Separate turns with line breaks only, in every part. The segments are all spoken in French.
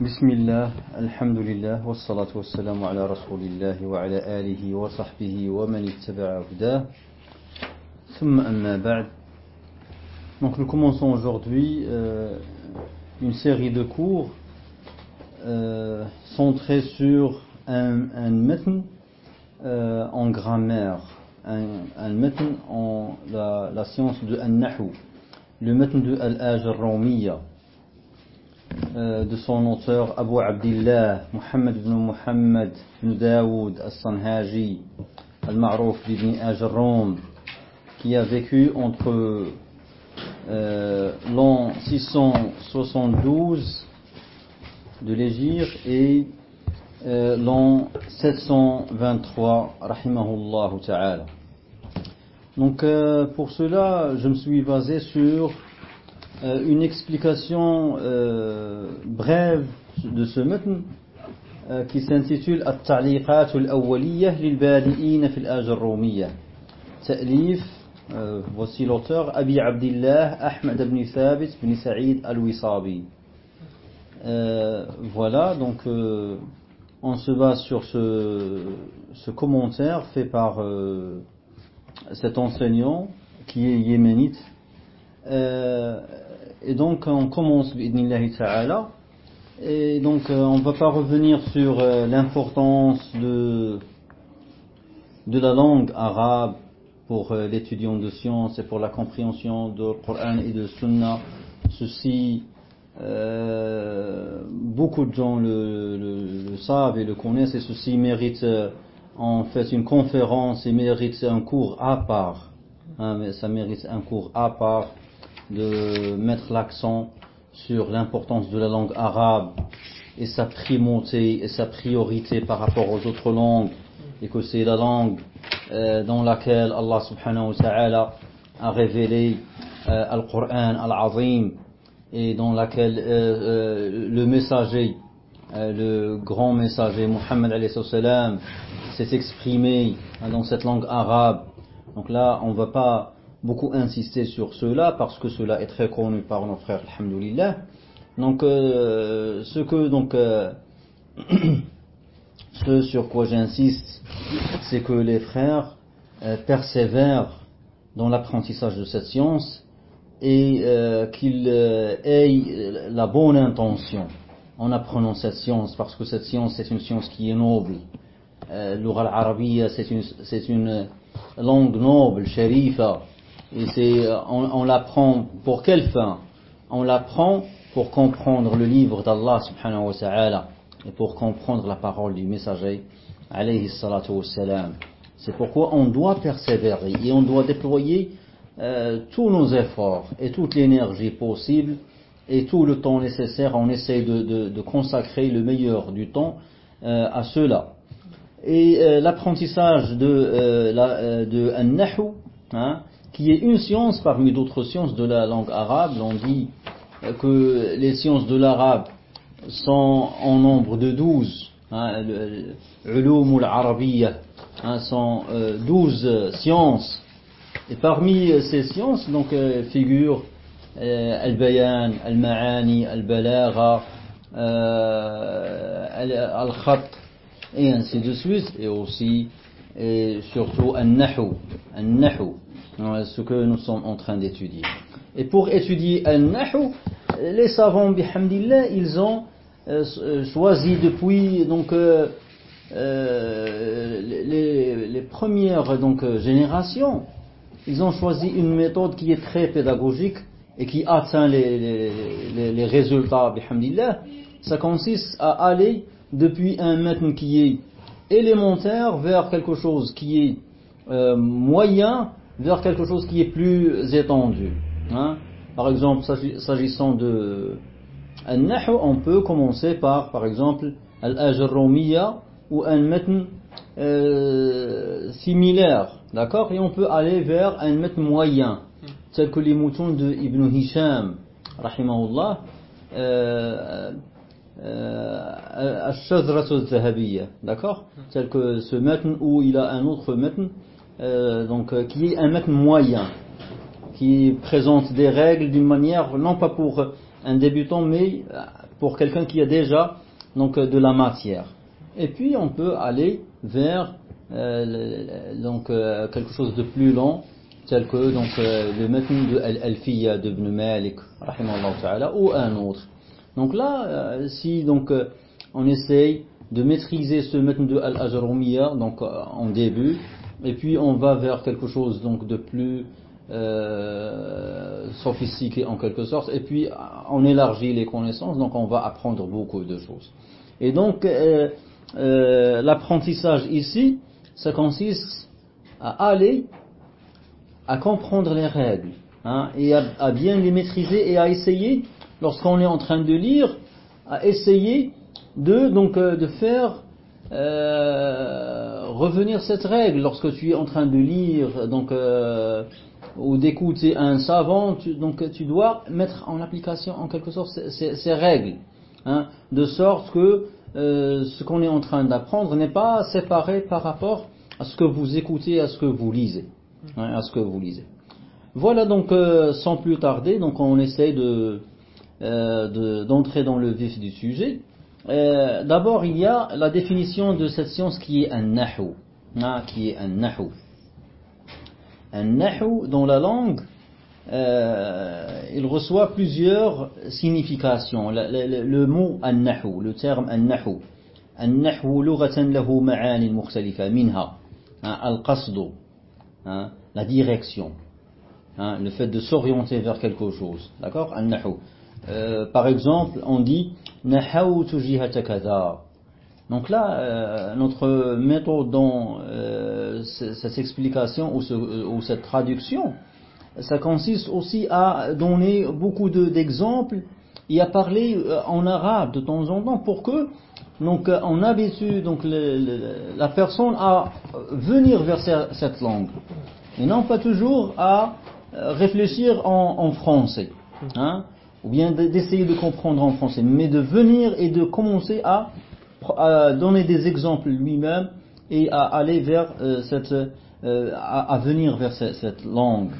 بسم الله الحمد لله والصلاة والسلام على رسول الله وعلى آله وصحبه ومن اتبع هداه ثم أما بعد Donc nous commençons aujourd'hui euh, une série de cours euh, centrés sur un, un metn euh, en grammaire, un, un metn en la, la science de An-Nahu, le metn de Al-Ajr Euh, de son auteur Abu Abdillah Muhammad ibn Muhammad ibn Daoud al-Sanhaji al-Ma'rouf ibn Ajrom qui a vécu entre euh, l'an 672 de l'Égypte et euh, l'an 723 rahimahullah ta'ala. Donc pour cela je me suis basé sur euh, une explication euh, brève de ce matn euh, qui s'intitule التعليقات الأولية للبادئين في الآج الرومية تأليف voici l'auteur Abi Abdillah Ahmed ibn Thabit ibn Saïd al-Wisabi voilà donc on se base sur ce, ce commentaire fait par cet enseignant qui est yéménite euh, et donc on commence ta'ala. Et donc euh, on ne va pas revenir sur euh, l'importance de de la langue arabe pour euh, l'étudiant de sciences et pour la compréhension du Coran et de Sunna. Ceci beaucoup de gens le, savent et le connaissent et ceci mérite en fait une conférence et mérite un cours à part. Hein, mais ça mérite un cours à part de mettre l'accent sur l'importance de la langue arabe et sa primauté et sa priorité par rapport aux autres langues et que c'est la langue euh, dans laquelle Allah subhanahu wa ta'ala a révélé euh, Al-Qur'an Al-Azim et dans laquelle euh, le messager le grand messager Muhammad salam s'est exprimé dans cette langue arabe. Donc là on va pas beaucoup insister sur cela parce que cela est très connu par nos frères, alhamdoulilah. Donc, euh, ce que donc euh, ce sur quoi j'insiste, c'est que les frères euh, persévèrent dans l'apprentissage de cette science et qu'ils aient la bonne intention en apprenant cette science, parce que cette science est une science qui est noble. L'oral arabiya, c'est une, c'est une langue noble, sharifa, et c'est, euh, on, on l'apprend pour quelle fin? On l'apprend pour comprendre le livre d'Allah subhanahu wa ta'ala et pour comprendre la parole du messager alayhi salatu. C'est pourquoi on doit persévérer et on doit déployer euh, tous nos efforts et toute l'énergie possible et tout le temps nécessaire. On essaie de, de, de consacrer le meilleur du temps euh, à cela. Et euh, l'apprentissage de, euh, la, euh, de an-nahu, hein, qui est une science parmi d'autres sciences de la langue arabe. On dit que les sciences de l'arabe sont en nombre de douze. Hein, Ulum al-Arabiyya hein, sont euh, douze sciences. Et parmi ces sciences, donc, euh, figurent euh, al-Bayan, al-Ma'ani, al-Balagha, euh, al-Khat, et ainsi de suite, et aussi, et surtout, al-Nahu. Al-Nahu ce que nous sommes en train d'étudier. Et pour étudier Al-Nahu, les savants, bihamdillah, ils ont euh, choisi depuis donc euh, euh, les, premières donc générations, ils ont choisi une méthode qui est très pédagogique et qui atteint les, les, les résultats, bihamdillah. Ça consiste à aller depuis un matin qui est élémentaire vers quelque chose qui est euh, moyen vers quelque chose qui est plus étendu. Hein. Par exemple, s'agissant de Al-Nahu, on peut commencer par, par exemple, Al-Ajr ou un matn euh, similaire, d'accord? Et on peut aller vers un matn moyen, tel que les moutons de Ibn Hisham, rahimahullah, euh, euh, al d'accord? Tel que ce matn où il a un autre matn euh, donc, euh, qui est un maître moyen, qui présente des règles d'une manière, non pas pour un débutant, mais euh, pour quelqu'un qui a déjà donc de la matière. Et puis on peut aller vers donc quelque chose de plus long, tel que donc le matn de Al-Alfiya de Ibn Malik, ou un autre. Donc là, si donc on essaye de maîtriser ce matn de Al-Ajrumiya, donc en début, et puis on va vers quelque chose donc de plus euh, sophistiqué en quelque sorte, et puis on élargit les connaissances, donc on va apprendre beaucoup de choses. Et donc euh, euh, l'apprentissage ici, ça consiste à aller à comprendre les règles, hein, et à, à, bien les maîtriser et à essayer, lorsqu'on est en train de lire, à essayer de donc de faire euh, revenir cette règle lorsque tu es en train de lire donc euh, ou d'écouter un savant, tu, donc tu dois mettre en application en quelque sorte ces, ces règles, hein, de sorte que euh, ce qu'on est en train d'apprendre n'est pas séparé par rapport à ce que vous écoutez, à ce que vous lisez, hein, à ce que vous lisez. Voilà donc sans plus tarder, donc on essaie de d'entrer dans le vif du sujet. Euh, d'abord, il y a la définition de cette science qui est un nahu, hein, qui est un nahu. Un nahu dans la langue, euh, il reçoit plusieurs significations. Le, le, le mot an nahu, le terme an nahu. النحو لغة له معان مختلفة منها القصد la direction hein, le fait de s'orienter vers quelque chose d'accord النحو euh, par exemple, on dit donc là, euh, notre méthode dans euh, cette explication ou, ce, ou, cette traduction, ça consiste aussi à donner beaucoup d'exemples et à parler en arabe de temps en temps pour que donc on habitue donc la personne à venir vers cette langue et non pas toujours à réfléchir en, en français. Hein ou bien d'essayer de comprendre en français, mais de venir et de commencer à, donner des exemples lui-même et à aller vers euh, cette, euh, à, venir vers cette, cette langue.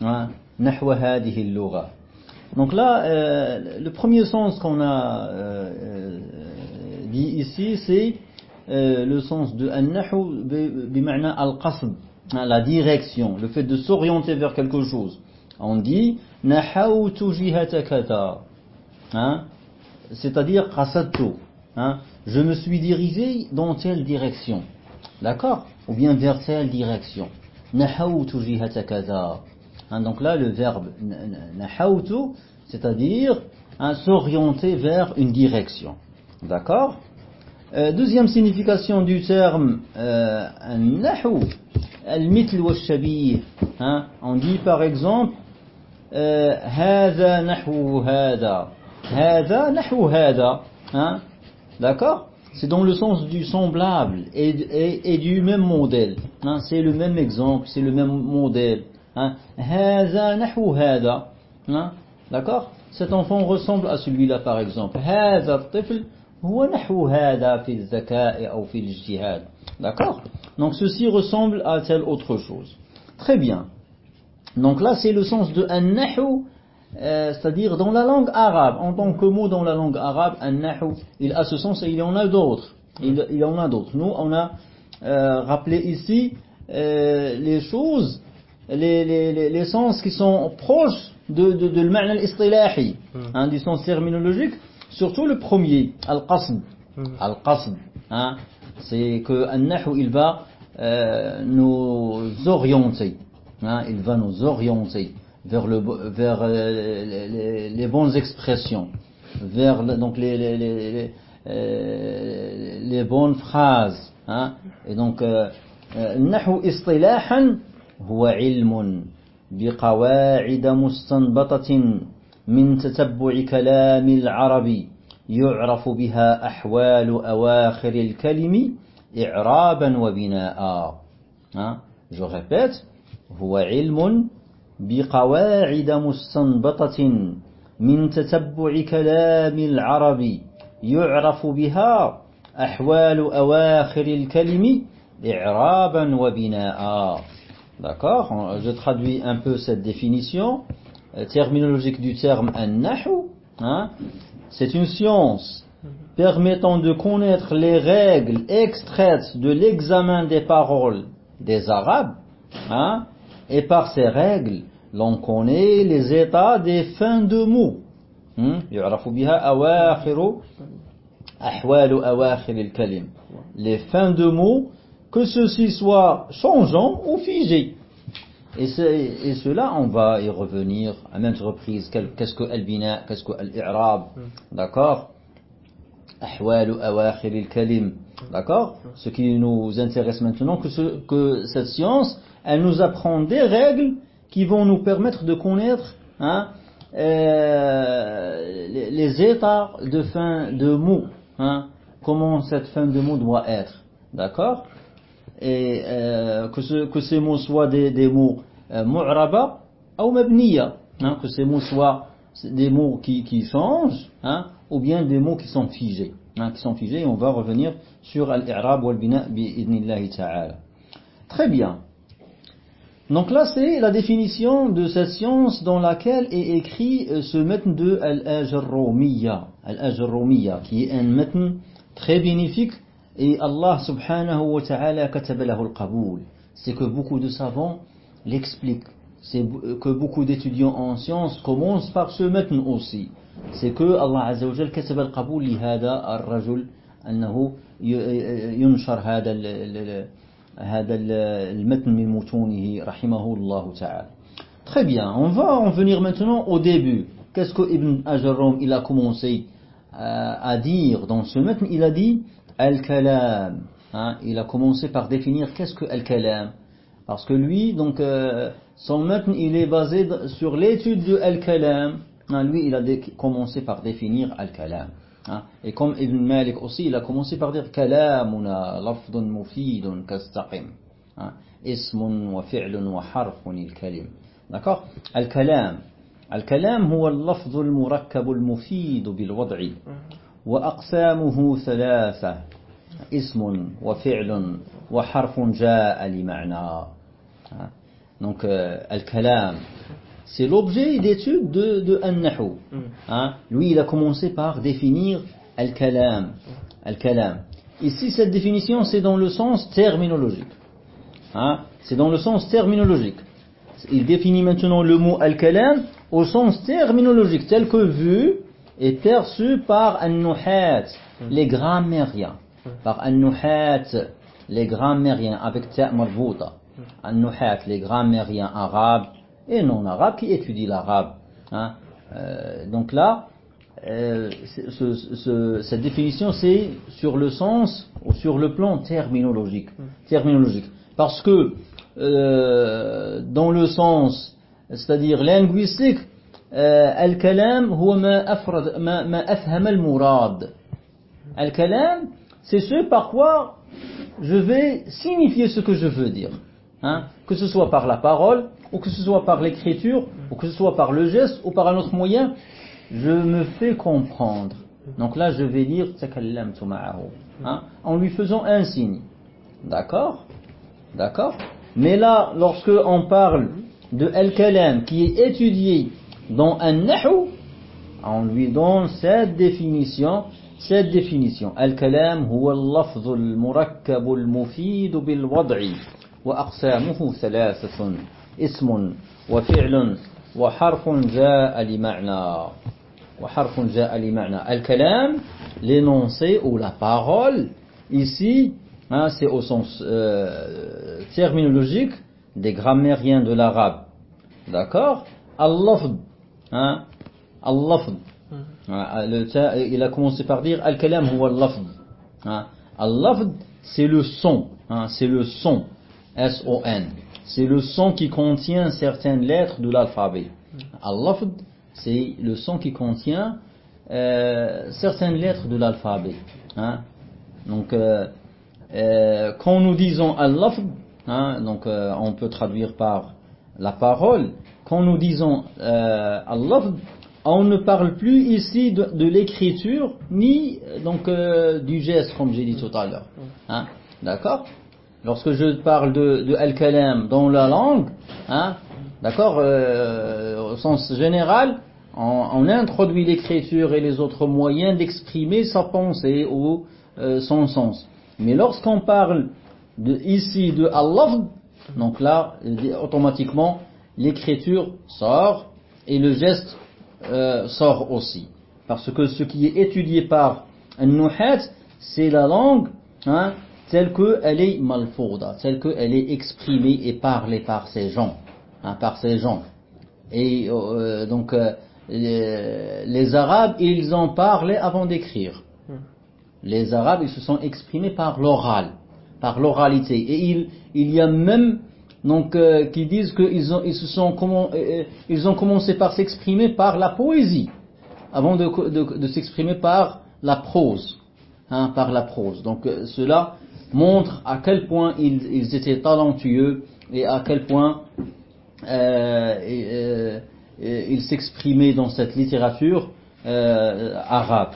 Hein. Donc là, euh, le premier sens qu'on a dit ici, c'est le sens de al-qasd, hein, la direction, le fait de s'orienter vers quelque chose. On dit nahawtu. Hein? C'est-à-dire qasadtu. Hein? Je me suis dirigé dans telle direction. D'accord Ou bien vers telle direction. Nahawtu. Hein, donc là, le verbe nahawtu, c'est-à-dire hein, s'orienter vers une direction. D'accord euh, Deuxième signification du terme euh, al-mitl wa shabih. Hein, on dit par exemple هذا نحو هذا هذا نحو هذا hein d'accord c'est dans le sens du semblable et, et, et du même modèle hein c'est le même exemple c'est le même modèle hein هذا نحو هذا hein d'accord cet enfant ressemble à celui-là par exemple هذا الطفل هو نحو هذا في الذكاء أو في الاجتهاد d'accord donc ceci ressemble à telle autre chose très bien Donc là, c'est le sens de an-nahu, euh, c'est-à-dire dans la langue arabe, en tant que mot dans la langue arabe, an-nahu, il a ce sens et il y en a d'autres. Il, il y en a d'autres. Nous, on a euh, rappelé ici euh, les choses, les, les, les, les, sens qui sont proches de, de, de l'ma'na al-istilahi, hmm. hein, du sens terminologique, surtout le premier, al-qasd. Hmm. Al-qasd, hein, c'est que an-nahu, il va euh, nous orienter. Hein, il va nous orienter vers, le, vers les, les, les bonnes expressions, vers donc les, les, les bonnes phrases. Hein, et donc, النحو اصطلاحا هو علم بقواعد مستنبطة من تتبع كلام العرب يعرف بها أحوال أواخر الكلم إعرابا وبناء. Hein, je répète, هو علم بقواعد مستنبطة من تتبع كلام العرب يعرف بها أحوال أواخر الكلم إعرابا وبناء D'accord Je traduis un peu cette définition terminologique du terme an-nahu. hein, c'est une science permettant de connaître les règles extraites de l'examen des paroles des Arabes, hein, Et par ces règles, l'on connaît les états des fins de mots. Hmm? Les fins de mots, que ceci soit changeant ou figé. Et, cela, on va y revenir à maintes reprises. Qu'est-ce que al-bina, qu'est-ce que al-i'rab, hmm. d'accord? D'accord? Ce qui nous intéresse maintenant, que cette science elle nous apprend des règles qui vont nous permettre de connaître hein, euh, les, états de fin de mot, hein, comment cette fin de mot doit être, d'accord? Et que, ce, que, ces mots soient des, mots euh, ou mabniya, que ces mots soient des mots qui, changent, hein, ou bien des mots qui sont figés, hein, qui sont figés. On va revenir sur al-i'rab wal-bina bi'idnillahi ta'ala. Très bien. Donc là, c'est la définition de cette science dans laquelle est écrit euh, ce metn de Al-Ajromiyya, Al qui est un metn très bénéfique, et Allah subhanahu wa ta'ala katabalahu al-qaboul. C'est que beaucoup de savants l'expliquent, c'est euh, que beaucoup d'étudiants en sciences commencent par ce metn aussi. C'est que Allah azza wa jal al-qaboul lihada al-rajul, annahu euh, yunshar hada al هذا المتن من متونه رحمه الله تعالى. Très bien, on va en venir maintenant au début. Qu'est-ce que Ibn Ajarom il a commencé à dire dans ce matin Il a dit Al-Kalam. Hein, il a commencé par définir qu'est-ce que Al-Kalam. Parce que lui, donc, euh, son matin, il est basé sur l'étude de Al-Kalam. Hein, lui, il a commencé par définir Al-Kalam. Et comme Ibn Malik aussi, il a commencé par dire Kalamuna lafdun mufidun kastaqim. Ismun wa fi'lun wa harfun il-kalim. D'accord Al-Kalam. الكلام هو اللفظ المركب المفيد بالوضع وأقسامه ثلاثة اسم وفعل وحرف جاء لمعنى donc euh, al-kalam c'est l'objet d'étude de, de an-nahu. Hein? lui il a commencé par définir al-kalam. Al-kalam. Ici cette définition c'est dans le sens terminologique. Hein? c'est dans le sens terminologique. Il définit maintenant le mot al-kalam au sens terminologique tel que vu et perçu par an-nuhat les grammairiens. Par an-nuhat les grammairiens avec ta marvouta an-nuhat les grammairiens arabes et non-arabes qui étudient l'arabe. Hein. Euh, donc là, euh, cette définition, c'est sur le sens ou sur le plan terminologique. Mm. terminologique. Parce que euh, dans le sens, c'est-à-dire linguistique, Al-Kalam, Al-Kalam, c'est ce par quoi je vais signifier ce que je veux dire. Hein. Que ce soit par la parole, ou que ce soit par l'écriture, ou que ce soit par le geste, ou par un autre moyen, je me fais comprendre. Donc là, je vais dire hein, en lui faisant un signe. D'accord? D'accord? Mais là, lorsque on parle de al-kalam qui est étudié dans un nahu, on lui donne cette définition, cette définition. Al-kalam huwa al-lafzu al-murakkabu al-mufidu bil-wad'i wa aqsamuhu thalathatun jaa'a li ma'na. Wa harfun jaa'a li ma'na. Al-kalam, l'énoncé ou la parole, ici, hein, c'est au sens euh, terminologique des grammairiens de l'arabe. D'accord? Al-lafz Hein? Al-lafd. Il a commencé par dire Al-kalam huwa al-lafd. Hein? Al-lafd, c'est le son. Hein? C'est le son. S-O-N. C'est le son qui contient certaines lettres de l'alphabet. Al-lafd, c'est le son qui contient euh, certaines lettres de l'alphabet. Hein? Donc, euh, euh, quand nous disons al-lafd, hein, donc on peut traduire par la parole, quand nous disons Allah, on ne parle plus ici de, de l'écriture ni donc du geste comme j'ai dit tout à l'heure. Hein? D'accord? Lorsque je parle de, al-kalam dans la langue, hein, d'accord, euh, au sens général, on, introduit l'écriture et les autres moyens d'exprimer sa pensée ou euh, son sens. Mais lorsqu'on parle de, ici de Allah, donc là, automatiquement, l'écriture sort et le geste euh, sort aussi. Parce que ce qui est étudié par un c'est la langue hein, telle qu'elle est malfouda, telle qu'elle est exprimée et parlée par ces gens. Hein, par ces gens. Et euh, donc, euh, les, les, Arabes, ils ont parlé avant d'écrire. Les Arabes, ils se sont exprimés par l'oral, par l'oralité. Et il, il y a même donc euh, qui disent qu'ils ont, ils se sont comment, ils ont commencé par s'exprimer par la poésie, avant de, de, de s'exprimer par la prose, hein, par la prose. Donc cela montre à quel point ils, étaient talentueux et à quel point euh, euh, ils s'exprimaient dans cette littérature euh, arabe.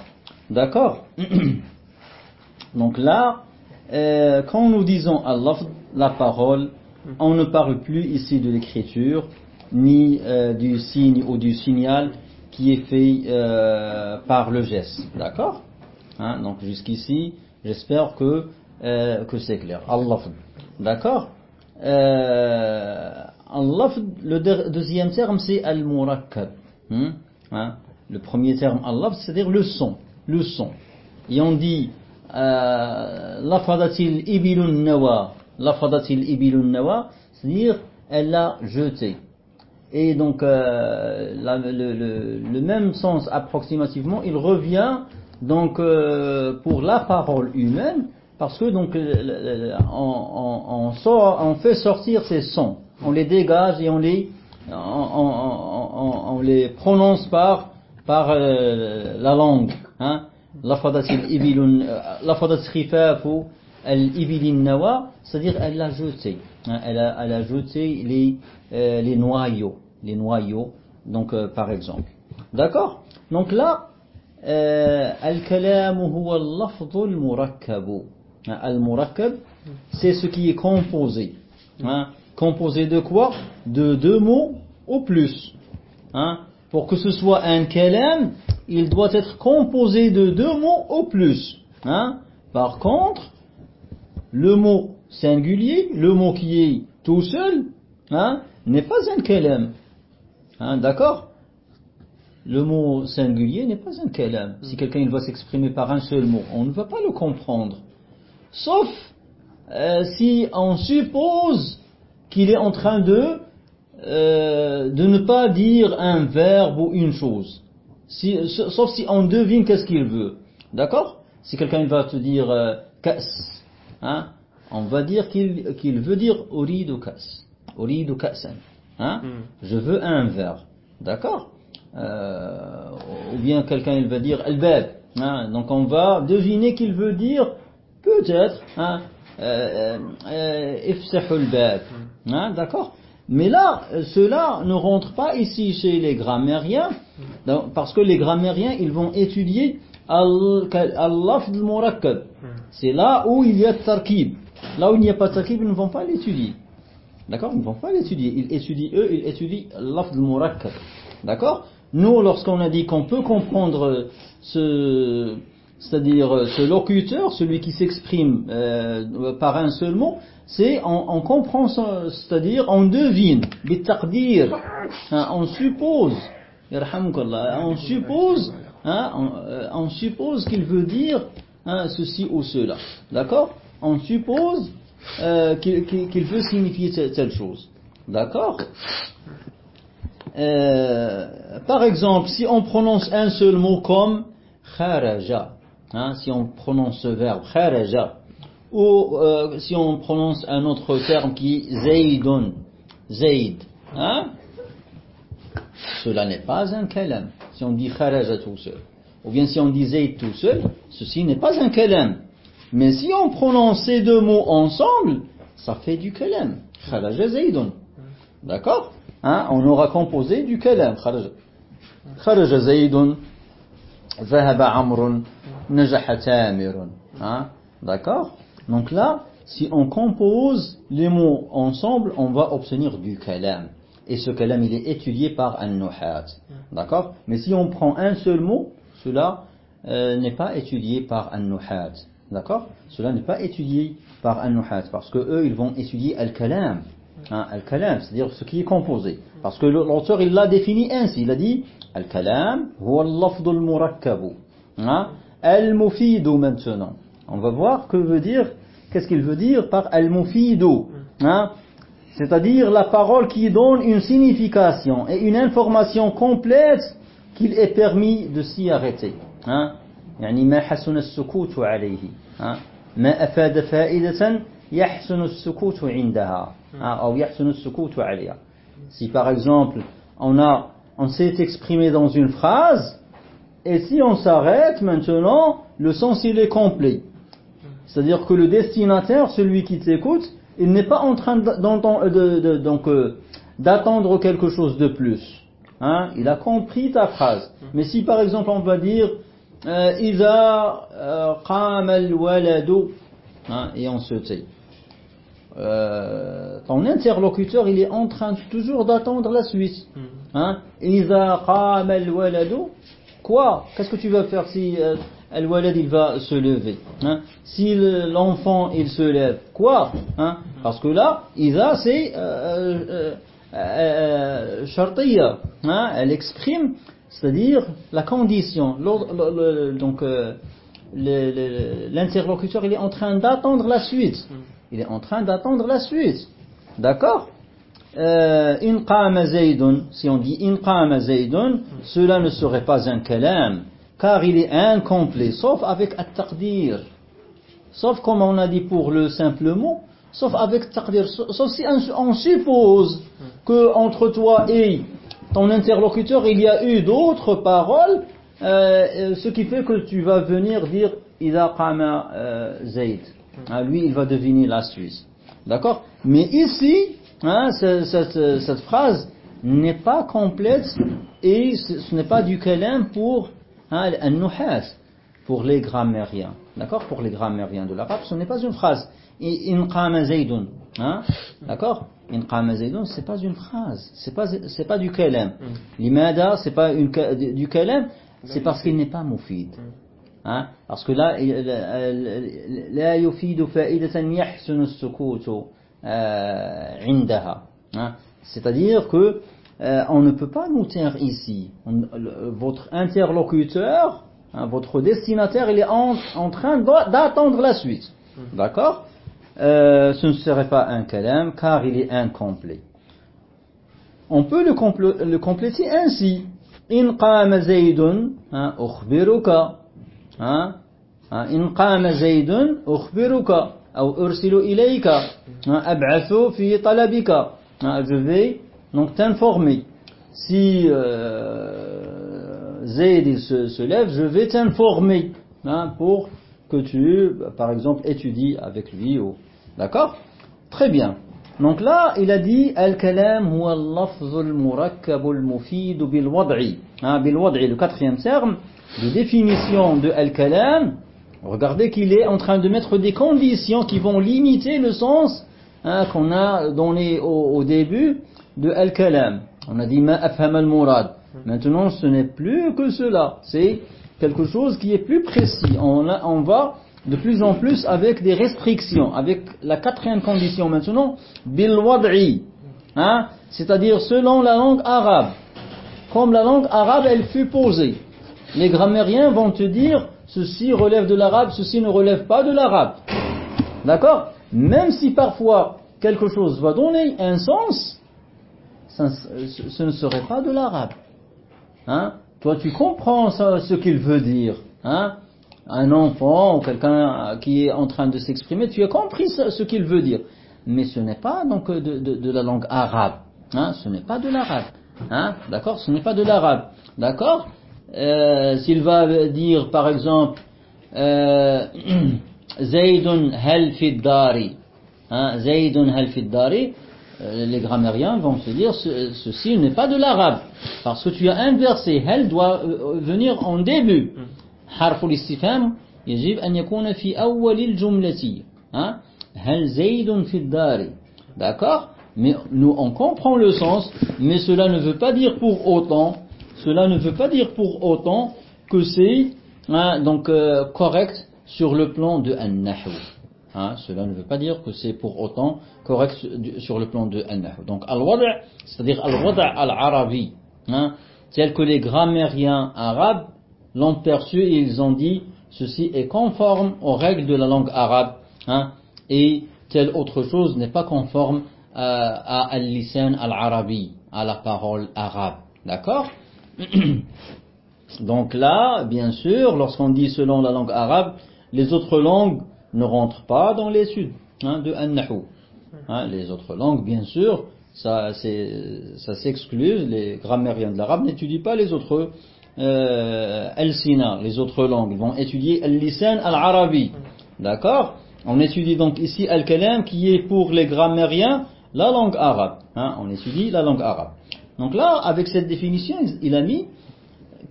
D'accord? Donc là, quand nous disons Allah, la parole, on ne parle plus ici de l'écriture, ni du signe ou du signal qui est fait par le geste. D'accord? Hein, Donc jusqu'ici, j'espère que euh, que c'est clair. Allah. D'accord? Euh, Allah, le deuxième terme, c'est al-murakkab. Hmm? Hein? Le premier terme, Allah, c'est-à-dire le son. Le son. Et on dit euh, lafadatil ibilun nawa. Lafadatil ibilun nawa, c'est-à-dire elle l'a jeté. Et donc, euh, le, même sens approximativement, il revient donc euh, pour la parole humaine, parce que donc euh, on, on, sort, on, fait sortir ces sons, on les dégage et on les, on, les prononce par, par euh, la langue. Hein. Euh, c'est-à-dire elle a jeté, hein. elle, a, elle a jeté les, euh, les noyaux, les noyaux, donc euh, par exemple. D'accord? Donc là, al-kalamu huwa al-lafdhu. Al-Murakkab, c'est ce qui est composé. Hein. Composé de quoi? De deux mots ou plus. Hein. Pour que ce soit un kalam, il doit être composé de deux mots ou plus. Hein. Par contre, le mot singulier, le mot qui est tout seul, hein, n'est pas un kalam. Hein, D'accord? Le mot singulier n'est pas un kalam. Si quelqu'un il va s'exprimer par un seul mot, on ne va pas le comprendre. Sauf euh, si on suppose qu'il est en train de, euh, de ne pas dire un verbe ou une chose. Si, sauf si on devine qu'est-ce qu'il veut. D'accord? Si quelqu'un va te dire euh, kas, hein, on va dire qu'il qu'il veut dire uridu kas. Uridu kasan. Hein? Hmm. Je veux un verbe. D'accord? Euh, Ou bien quelqu'un il va dire al-bab. Hein, donc on va deviner qu'il veut dire peut-être, hein, euh, euh, bab, hein, d'accord Mais là, cela ne rentre pas ici chez les grammairiens, parce que les grammairiens, ils vont étudier al-lafd al-murakkab. C'est là où il y a tarkib. Là où il n'y a pas de tarkib, ils ne vont pas l'étudier. D'accord? Ils ne vont pas l'étudier. Ils étudient, eux, ils étudient lafd al-murakkab. D'accord? Nous, lorsqu'on a dit qu'on peut comprendre ce c'est-à-dire euh, ce locuteur, celui qui s'exprime euh, par un seul mot, c'est on, on, comprend, c'est-à-dire on devine, hein, on suppose, on suppose, hein, on, euh, on, suppose qu'il veut dire hein, ceci ou cela, d'accord? On suppose euh, qu'il qu veut signifier telle, chose, d'accord? Par exemple, si on prononce un seul mot comme kharaja, Hein, si on prononce ce verbe kharaja, ou euh, si on prononce un autre terme qui est zaydun, zayd, hein, cela n'est pas un kalam. Si on dit kharaja tout seul, ou bien si on dit zayd tout seul, ceci n'est pas un kalam. Mais si on prononce ces deux mots ensemble, ça fait du kalam. Kharaja zaydun. D'accord? Hein, On aura composé du kalam. Kharaja, zaydun, zahaba amrun, Hein? D'accord Donc là, si on compose les mots ensemble, on va obtenir du kalam. Et ce kalam, il est étudié par un nuhat. D'accord Mais si on prend un seul mot, cela euh, n'est pas étudié par un nuhat. D'accord Cela n'est pas étudié par un nuhat. Parce que eux, ils vont étudier al-kalam. Hein, al-kalam, c'est-à-dire ce qui est composé. Parce que l'auteur, il l'a défini ainsi. Il a dit Al-kalam, huwa al-lafdu al-murakkabu. Hein? Al-mufidu maintenant. On va voir que veut dire, qu'est-ce qu'il veut dire par al-mufidu. Hein? C'est-à-dire la parole qui donne une signification et une information complète qu'il est permis de s'y arrêter. Hein? يعني ما حسن السكوت عليه ها؟ ما أفاد فائدة يحسن السكوت عندها ها؟ أو يحسن السكوت عليها si par exemple on a on s'est exprimé dans une phrase et si on s'arrête maintenant, le sens il est complet. C'est-à-dire que le destinataire, celui qui t'écoute, il n'est pas en train euh, euh, d'attendre quelque chose de plus. Hein? Il a compris ta phrase. Mais si par exemple on va dire euh, Iza hein? et on se tait. Ton interlocuteur, il est en train toujours d'attendre la suite. Mm. Hein? Iza hein? Quoi Qu'est-ce que tu vas faire si euh, Al-Walad il va se lever? Hein? Si l'enfant il se lève, quoi? Hein? Parce que là, Isa c'est euh, euh, euh, euh hein? elle exprime, c'est-à-dire la condition. Donc l'interlocuteur il est en train d'attendre la suite. Il est en train d'attendre la suite. D'accord? Euh, zaydun, si on dit in qama zaydun, cela ne serait pas un kalam, car il est incomplet, sauf avec at-taqdir. Sauf comme on a dit pour le simple mot, sauf avec taqdir, sauf si on suppose que entre toi et ton interlocuteur, il y a eu d'autres paroles, euh, ce qui fait que tu vas venir dire Ida qama euh, Zayd. Ah, lui, il va deviner la Suisse. D'accord? Mais ici, Hein, cette, cette, cette, phrase n'est pas complète et ce, ce n'est pas du kalam pour hein, un pour les grammairiens. D'accord? Pour les grammairiens de l'arabe, ce n'est pas une phrase. In qama zaydun. Hein? D'accord? In qama zaydun, c'est pas une phrase. C'est pas c'est pas du kalam. Mm. L'imada, c'est pas une, du kalam, mm. c'est parce qu'il n'est pas moufid. Mm. Hein? Parce que là, la yufidu fa'idatan yahsunu as-sukutu. عندها. Hein? C'est-à-dire que euh, on ne peut pas nous taire ici. On, le, votre interlocuteur, hein, votre destinataire, il est en, en train d'attendre la suite. D'accord euh, ce ne serait pas un kalam car il est incomplet. On peut le, compl le compléter ainsi. In qama zaydun ukhbiruka. In qama zaydun ukhbiruka. Ou ursilu ilayka. Ab'athu fi talabika. Je vais donc t'informer. Si euh, se, se, lève, je vais t'informer hein, pour que tu, par exemple, étudies avec lui ou D'accord? Très bien. Donc là, il a dit Al-kalam huwa al-lafz al-murakkab al-mufid bil-wad'i. Hein, bil-wad'i, le quatrième terme de définition de al-kalam. Regardez qu'il est en train de mettre des conditions qui vont limiter le sens hein, qu'on a donné au, au, début de al-kalam. On a dit ma afham al-murad. Maintenant, ce n'est plus que cela. C'est quelque chose qui est plus précis. On, va de plus en plus avec des restrictions, avec la quatrième condition maintenant, bil wad'i, hein, c'est-à-dire selon la langue arabe. Comme la langue arabe, elle fut posée. Les grammairiens vont te dire, ceci relève de l'arabe, ceci ne relève pas de l'arabe. D'accord? Même si parfois quelque chose va donner un sens, ça, ce ne serait pas de l'arabe. Hein? Toi, tu comprends ça, ce qu'il veut dire. Hein? Un enfant ou quelqu'un qui est en train de s'exprimer, tu as compris ce, ce qu'il veut dire. Mais ce n'est pas donc de, de, la langue arabe. Hein, ce n'est pas de l'arabe. Hein, d'accord? Ce n'est pas de l'arabe. D'accord? euh, S'il va dire par exemple euh, Zaydun hal dari. Hein, Zaydun hal dari. Euh, les grammairiens vont se dire ce, ceci n'est pas de l'arabe. Parce que tu as inversé. Hal doit euh, venir en début. حرف الاستفهام يجب أن يكون في أول الجملة ها هل زيد في الدار d'accord Mais nous, on comprend le sens, mais cela ne veut pas dire pour autant, cela ne veut pas dire pour autant que c'est hein, euh, correct sur le plan de an-nahw. Hein, cela ne veut pas dire que c'est pour autant correct sur le plan de an-nahw. Donc al-wada', c'est-à-dire al-wada' al-arabi, hein, tel que les grammairiens arabes l'ont perçu et ils ont dit ceci est conforme aux règles de la langue arabe et telle autre chose n'est pas conforme à, al-lisan al-arabi, à la parole arabe. D'accord? Donc là, bien sûr, lorsqu'on dit selon la langue arabe, les autres langues ne rentrent pas dans l'étude hein, de an-nahu. Hein, les autres langues, bien sûr, ça, ça s'exclut. Les grammairiens de l'arabe n'étudient pas les autres euh, al-sina, les autres langues. Ils vont étudier al-lisan al-arabi. D'accord? On étudie donc ici al-kalam qui est pour les grammairiens la langue arabe. Hein, on étudie la langue arabe. Donc là, avec cette définition, il a mis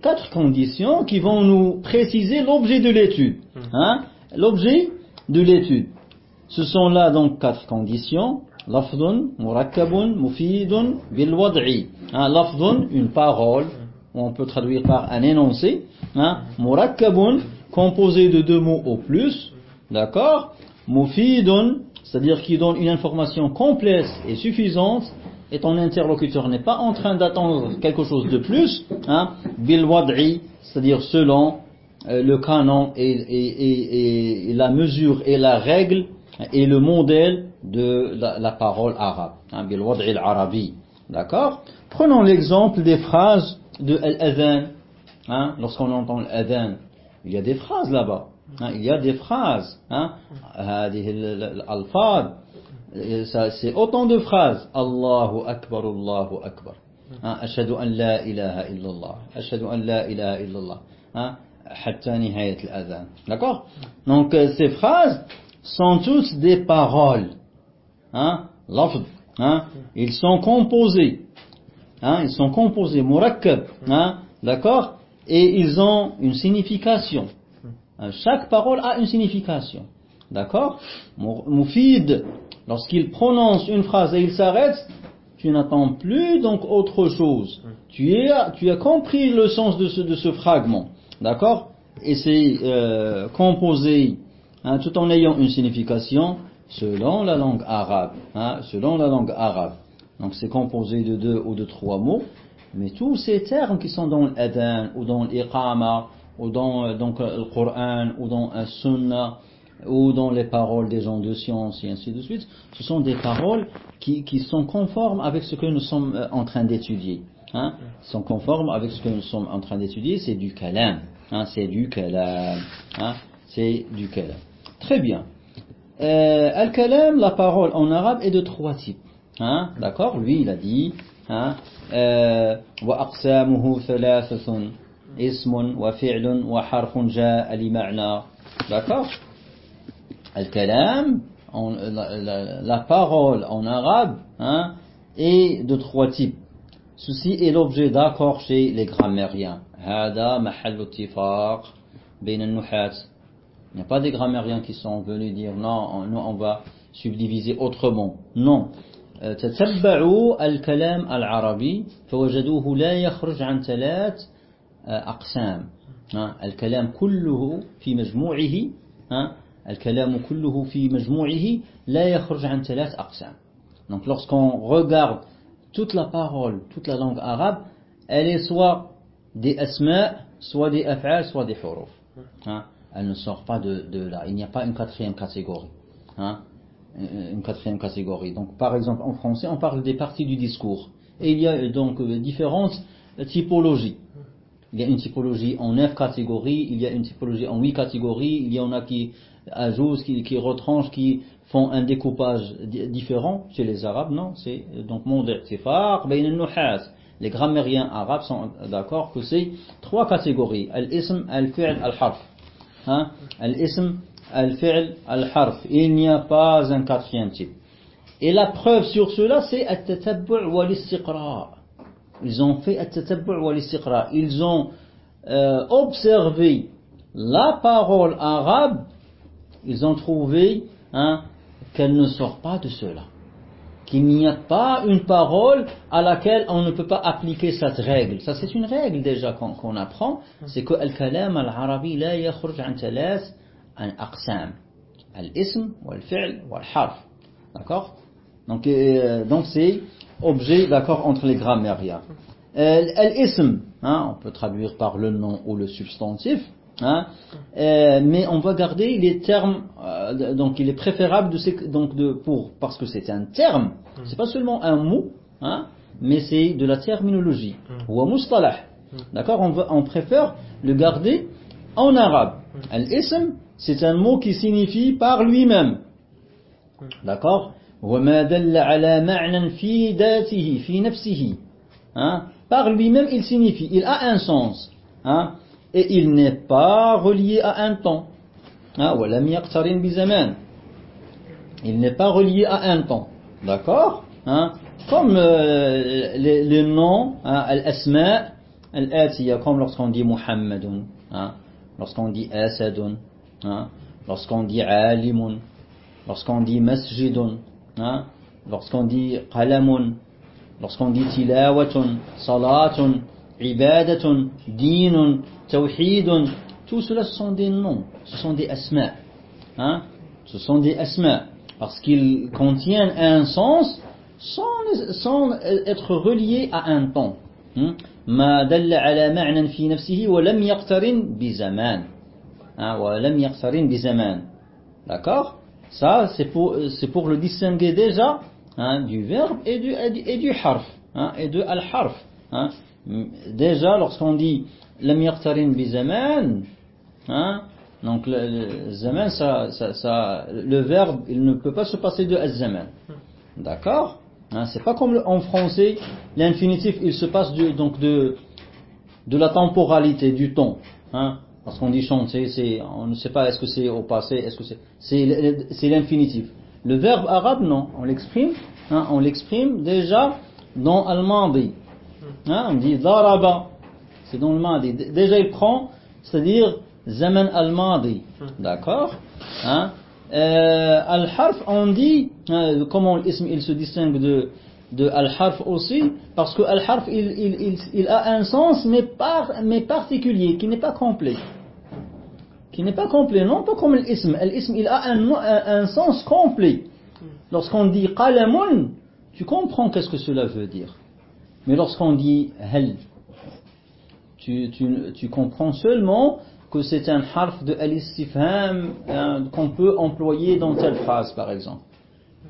quatre conditions qui vont nous préciser l'objet de l'étude. Hein, l'objet de l'étude. Ce sont là donc quatre conditions. Lafdun, murakkabun, mufidun, bil wad'i. Hein, lafdun, une parole, on peut traduire par un énoncé. Hein, murakkabun, composé de deux mots au plus. D'accord Mufidun, c'est-à-dire qui donne une information complète et suffisante, et ton interlocuteur n'est pas en train d'attendre quelque chose de plus, hein, bil c'est-à-dire selon euh, le canon et, la mesure et la règle et le modèle de la, parole arabe, hein, bil wad'i al-arabi. D'accord? Prenons l'exemple des phrases de al Hein, Lorsqu'on entend l'adhan, il y a des phrases là-bas. Hein, il y a des phrases. Hein, c'est autant de phrases. Allahu Akbar, Allahu Akbar. Hein, ashadu an la ilaha illallah. Ashadu an la ilaha illallah. Hein, hatta nihayat al D'accord? Donc euh, ces phrases sont toutes des paroles. Hein, lafd. Hein, ils sont composés. Hein, ils sont composés. Murakkab. D'accord? Et ils ont une signification. Hein, chaque parole a une signification. D'accord? Moufid, lorsqu'il prononce une phrase et il s'arrête, tu n'attends plus donc autre chose. Tu, tu as compris le sens de ce, de ce fragment. D'accord? Et c'est euh, composé hein, tout en ayant une signification selon la langue arabe. Hein, selon la langue arabe. Donc c'est composé de deux ou de trois mots. Mais tous ces termes qui sont dans l'adhan ou dans l'iqama ou dans euh, donc, le Coran, ou dans un Sunnah, ou dans les paroles des gens de science, et ainsi de suite, ce sont des paroles qui, qui sont conformes avec ce que nous sommes euh, en train d'étudier. Hein, sont conformes avec ce que nous sommes en train d'étudier, c'est du kalam. Hein, c'est du kalam. Hein, c'est du kalam. Très bien. Euh, Al-kalam, la parole en arabe, est de trois types. Hein, D'accord Lui, il a dit hein, euh, وأقسامه ثلاثة اسم وفعل وحرف جاء لمعنى d'accord الكلام la, la, parole en arabe hein, est de trois types ceci est l'objet d'accord chez les grammairiens هذا محل اتفاق بين النحاة il n'y a pas des grammairiens qui sont venus dire non, non on va subdiviser autrement non تتبعوا الكلام العربي فوجدوه لا يخرج عن ثلاث أقسام الكلام كله في مجموعه الكلام كله في مجموعه لا يخرج عن ثلاث أقسام donc lorsqu'on regarde toute la parole toute la langue arabe elle est soit des asma soit des af'al soit des huruf elle ne sort pas de, de là il n'y a pas une quatrième catégorie hein une quatrième catégorie. Donc, par exemple, en français, on parle des parties du discours. Et il y a donc différentes typologies. Il y a une typologie en neuf catégories, il y a une typologie en huit catégories, il y en a qui ajoutent, qui, qui retranchent, qui font un découpage différent chez les Arabes, non C'est donc mon Les grammairiens arabes sont d'accord que c'est trois catégories. Al-ism, al-fi'l, al-harf. Hein? Al-ism, al-fi'l. Il n'y a pas un quatrième type. Et la preuve sur cela, c'est at-tatabbu' wal-istiqra'. Ils ont fait at-tatabbu' wal-istiqra'. Ils ont euh, observé la parole arabe, ils ont trouvé hein, qu'elle ne sort pas de cela. qu'il n'y a pas une parole à laquelle on ne peut pas appliquer cette règle. Ça, c'est une règle déjà qu'on qu'on apprend. C'est que al-kalam al-arabi la yakhruj an thalath an aqsam. Al-ism, wal-fi'l, wal-harf. D'accord? Donc, euh, donc c'est objet d'accord entre les grammaires. Euh, Al-ism, hein, on peut traduire par le nom ou le substantif. Hein, euh, mais on va garder les termes. euh, donc, il est préférable de, ces- donc de pour parce que c'est un terme. C'est pas seulement un mot, hein, mais c'est de la terminologie. Ou mustalah. D'accord, on, va- on préfère le garder en arabe. Al-ism, c'est un mot qui signifie par lui-même. D'accord وما دل على معنى في ذاته في نفسه hein? Par lui-même, il signifie, il a un sens. Hein? et il n'est pas relié à un temps. Ah, il n'est pas relié à un temps. D'accord? Hein? Comme euh, les, les, noms, hein, al-asma, al-atiya, comme lorsqu'on dit Muhammadun, hein? lorsqu'on dit Asadun, lorsqu'on dit Alimun, lorsqu'on dit Masjidun, lorsqu'on dit Qalamun, lorsqu'on dit Tilawatun, Salatun, Ibadatun, Dinun, Tawhidun, tout cela ce sont des noms, ce sont des asma. Hein? Ce sont des asma, parce qu'ils contiennent un sens sans, sans être reliés à un temps. hein. ما دل على معنى في نفسه ولم يقترن بزمان hein, ولم يقترن بزمان d'accord ça c'est pour c'est pour le distinguer déjà hein, du verbe et du et du, et du harf hein, et de al harf hein. Déjà, lorsqu'on dit lam yartarin bi zaman, donc le, le zaman, ça, ça, le verbe, il ne peut pas se passer de az-zaman. D'accord? Hein, C'est pas comme en français, l'infinitif, il se passe donc de, de la temporalité, du temps. Hein. Parce qu'on dit chanter, c'est, on ne sait pas est-ce que c'est au passé, est-ce que c'est, c'est, l'infinitif. Le verbe arabe, non, on l'exprime, hein, on l'exprime déjà dans al-mandi. Hein, on dit daraba, c'est dans le madi. Déjà il prend, c'est-à-dire zaman al-madi. D'accord hein? Euh, Al-harf, on dit, euh, comment l'ism il se distingue de, de al-harf aussi, parce que al-harf il, il, il, il a un sens mais, par, mais particulier, qui n'est pas complet. Qui n'est pas complet, non pas comme l'ism. L'ism il a un, un, un sens complet. Lorsqu'on dit qalamun, tu comprends qu'est-ce que cela veut dire. Mais lorsqu'on dit hal, tu, tu, tu comprends seulement que c'est un harf de al-istifham hein, qu'on peut employer dans telle phrase par exemple.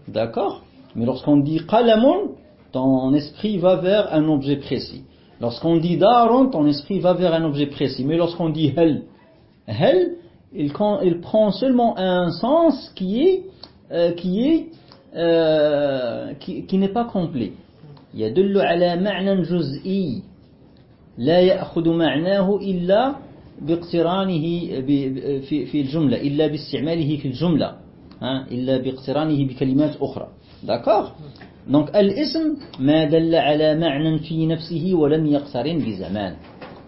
D'accord? Mais lorsqu'on dit qalamun, ton esprit va vers un objet précis. Lorsqu'on dit darun, ton esprit va vers un objet précis. Mais lorsqu'on dit hal, hal, il, il prend seulement un sens qui est, euh, qui est, euh, qui, qui n'est pas complet. يدل على معنى جزئي لا يأخذ معناه إلا باقترانه في الجملة إلا باستعماله في الجملة إلا باقترانه بكلمات أخرى. d'accord donc الاسم ما دل على معنى في نفسه ولم يقترن بزمان.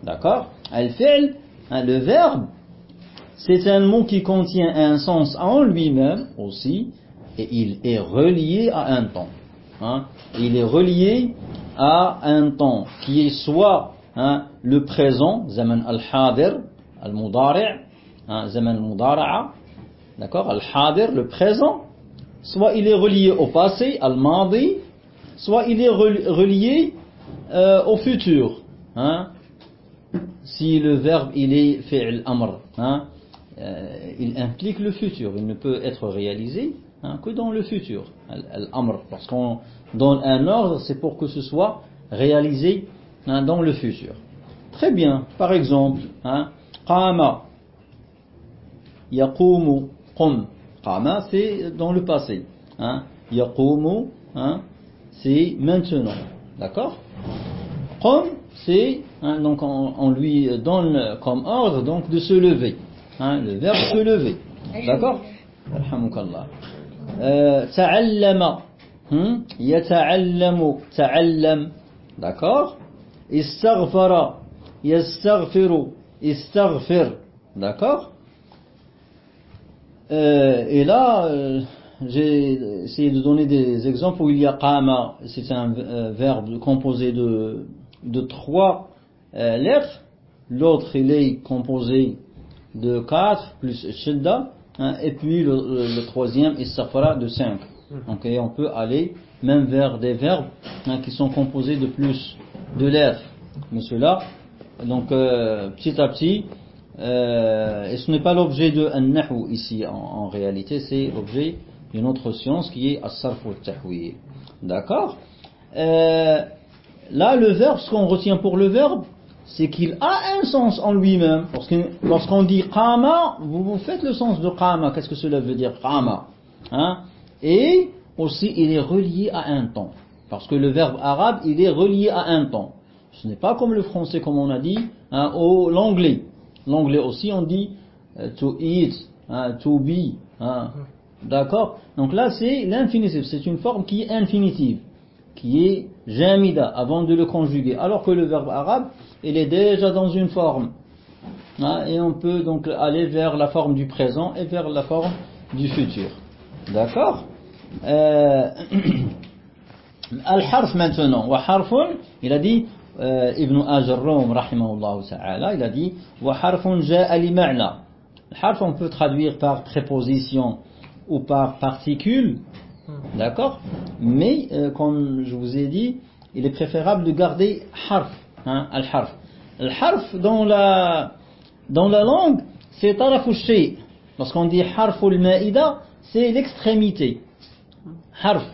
d'accord الفعل le verbe c'est un mot qui contient un sens en lui-même aussi et il est relié à un temps. Hein. il est relié à un temps qui est soit hein, le présent zaman al-hadir al-mudari' hein, zaman al-mudara'a d'accord al-hadir le présent soit il est relié au passé al-madi soit il est rel- relié euh, au futur si le verbe il est fi'l amr euh, il implique le futur il ne peut être réalisé hein, que dans le futur parce qu'on donne un ordre c'est pour que ce soit réalisé hein, dans le futur. Très bien par exemple hein, qama yaqumu qum. Qama c'est dans le passé yaqumu c'est maintenant d'accord? Qum, c'est, hein, donc on, on lui donne comme ordre donc de se lever. Hein, le verbe se lever. D'accord? Hmm? Yata'allamu. Ta'allam. D'accord? Istaghfara. Yastaghfiru. Istaghfir. D'accord? Euh, Et là, euh, j'ai essayé de donner des exemples où il y a qama, c'est un euh, verbe composé de, de trois euh, lettres. L'autre, il est composé de quatre plus shidda. Hein, et puis le, le, le troisième, safara de cinq. Donc on peut aller même vers des verbes hein, qui sont composés de plus de lettres. Mais cela, donc euh, petit à petit, euh, et ce n'est pas l'objet de un nahu ici en, en réalité, c'est l'objet d'une autre science qui est as-sarf tahwil. D'accord? Euh, Là, le verbe, ce qu'on retient pour le verbe, c'est qu'il a un sens en lui-même. Lorsqu'on dit qama, vous vous faites le sens de qama. Qu'est-ce que cela veut dire qama? Hein? Et aussi, il est relié à un temps. Parce que le verbe arabe, il est relié à un temps. Ce n'est pas comme le français, comme on a dit, hein, ou l'anglais. L'anglais aussi, on dit euh, to eat, hein, to be. Hein. D'accord? Donc là, c'est l'infinitif. C'est une forme qui est infinitive, qui est jamida, avant de le conjuguer. Alors que le verbe arabe, il est déjà dans une forme. Hein, et on peut donc aller vers la forme du présent et vers la forme du futur. D'accord euh, Al-harf maintenant. Wa harfun, il a dit, euh, Ibn Ajurrum, rahimahullah ta'ala, il a dit, wa harfun ja'a li ma'na. Harf, on peut traduire par préposition ou par particule, d'accord Mais, euh, comme je vous ai dit, il est préférable de garder harf, hein, al-harf. Al-harf, dans la, dans la langue, c'est tarafu shay. Lorsqu'on dit harful ma'ida, c'est l'extrémité. Harf.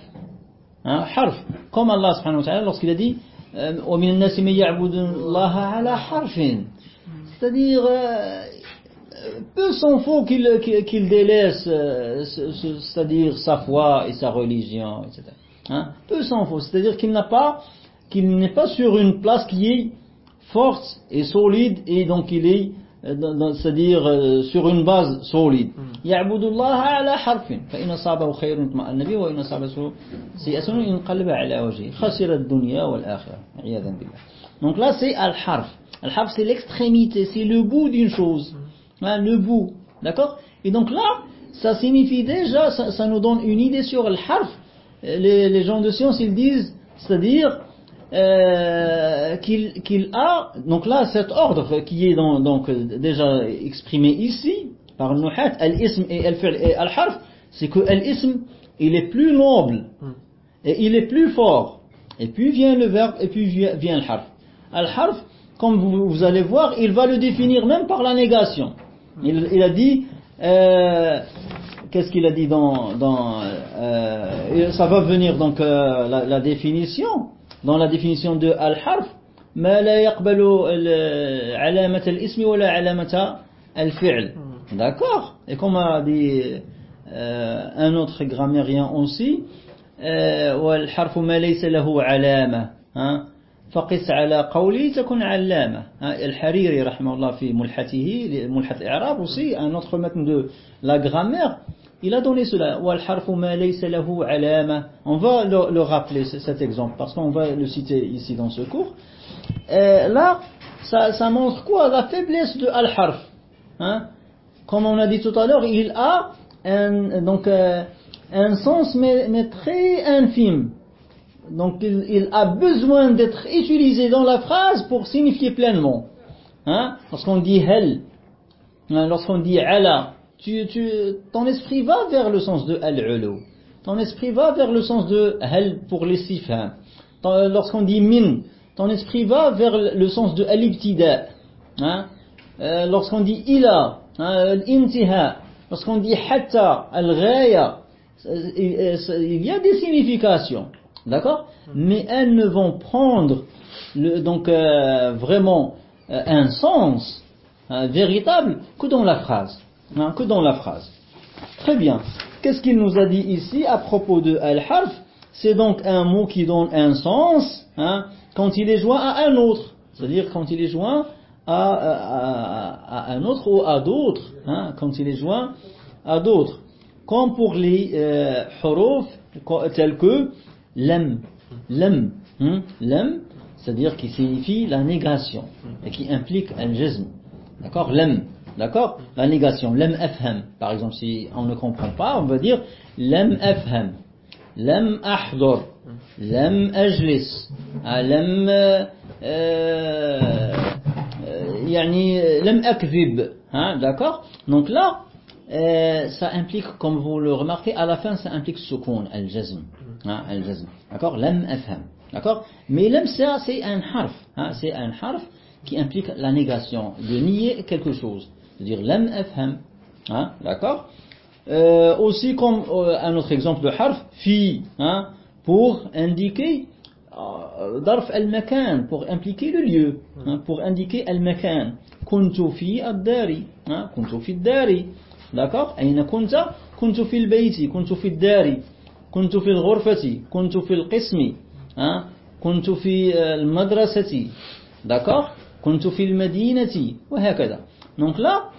Hein, harf. Comme Allah subhanahu wa ta'ala, lorsqu'il a dit, وَمِنَ النَّاسِ مَن يَعْبُدُ اللَّهَ عَلَى حَرْفٍ C'est-à-dire, euh, peu s'en faut qu'il qu'il délaisse, euh, c'est-à-dire sa foi et sa religion, etc. Hein? Peu s'en faut, c'est-à-dire qu'il n'a pas, qu'il n'est pas sur une place qui est forte et solide et donc il est c'est-à-dire euh, sur une base solide. يعبد الله على حرف فإن أصابه خير اطمأن به وإن أصابه سيئة انقلب على وجهه خسر الدنيا والآخرة عياذا بالله. Donc là c'est al-harf. Al-harf c'est l'extrémité, c'est le bout d'une chose. Hein, le bout. D'accord? Et donc là, ça signifie déjà, ça, ça nous donne une idée sur al-harf. Les, les gens de science, ils disent, c'est-à-dire euh, qu'il a, donc là, cet ordre qui est dans, donc déjà exprimé ici, par le nuhat, al-ism et al-harf, c'est que al-ism, il est plus noble, et il est plus fort. Et puis vient le verbe, et puis vient le harf. Al-harf, comme vous, vous, allez voir, il va le définir même par la négation. Il, il a dit, euh, qu'est-ce qu'il a dit dans, dans euh, ça va venir donc euh, la, la, définition, dans la définition de al-harf, ما لا يقبل علامة الاسم ولا علامة الفعل. D'accord Et comme a dit euh, un autre grammairien aussi, والحرف ما ليس له علامة. Hein فقس على قولي تكون علامة الحريري رحمه الله في ملحته ملحة الإعراب aussi un autre maître de la grammaire il a donné cela والحرف ما ليس له علامة on va le, le rappeler cet exemple parce qu'on va le citer ici dans ce cours Et là ça, ça montre quoi la faiblesse de al-harf hein? comme on a dit tout à l'heure il a un, donc euh, un sens mais, mais très infime donc il, a besoin d'être utilisé dans la phrase pour signifier pleinement. Hein? Lorsqu'on dit hel, hein, lorsqu'on dit ala, ton esprit va vers le sens de al-ulu. Ton esprit va vers le sens de hel pour les sifham. Lorsqu'on dit min, ton esprit va vers le sens de al-ibtida. Hein? Euh, lorsqu'on dit ila, hein, lorsqu'on dit hatta, al-ghaya, il y a des significations. D'accord? Mais elles ne vont prendre donc euh, vraiment euh, un sens euh, véritable que dans la phrase. Hein, que dans la phrase. Très bien. Qu'est-ce qu'il nous a dit ici à propos de al-harf? C'est donc un mot qui donne un sens hein, quand il est joint à un autre. C'est-à-dire quand il est joint à, un autre ou à d'autres. Hein, quand il est joint à d'autres. Comme pour les huruf tels que Lem. Lem. Hein? Lem, c'est-à-dire qui signifie la négation et qui implique un jazm. D'accord? Lem. d'accord? La négation, lem afham. Par exemple, si on ne comprend pas, on va dire lem afham, lem ahdor, lem ajlis, ah, lem euh, yani lem akzib, hein, d'accord? Donc là, euh, ça implique, comme vous le remarquez, à la fin, ça implique hein, al-jazm, Hein, d'accord? Lam afham. D'accord? Mais l'amsa, c'est un harf. Hein, c'est un harf qui implique la négation, de nier quelque chose. C'est-à-dire lam afham. Hein, d'accord? Euh, aussi comme euh, un autre exemple de harf, fi, hein, pour indiquer euh, darf al-makan, pour impliquer le lieu, pour indiquer al-makan. Kuntu fi ad-dari. Kuntu fi ad-dari. D'accord? Aina kunta? Kuntu fi al-bayti, kuntu fi ad-dari كنت في الغرفة كنت في القسم كنت في المدرسة d'accord كنت في المدينة وهكذا donc là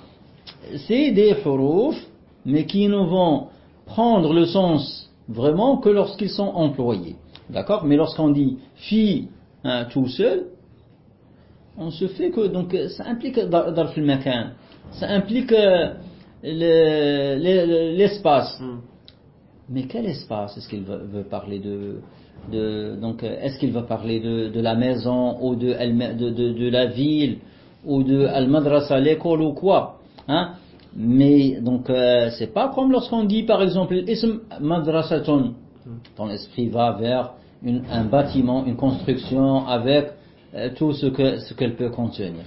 c'est des huruf mais qui ne vont prendre le sens vraiment que lorsqu'ils sont employés d'accord mais lorsqu'on dit fi hein, tout seul on se fait que donc ça implique darf al-makan ça implique l'espace mm. mais quel espace est-ce qu'il veut parler de de, donc est-ce qu'il va parler de, la maison ou de, de, de la ville ou de al-madrasa, l'école ou quoi hein? Mais donc euh, c'est pas comme lorsqu'on dit par exemple ism madrasatun, ton esprit va vers un bâtiment, une construction avec euh, tout ce que ce qu'elle peut contenir.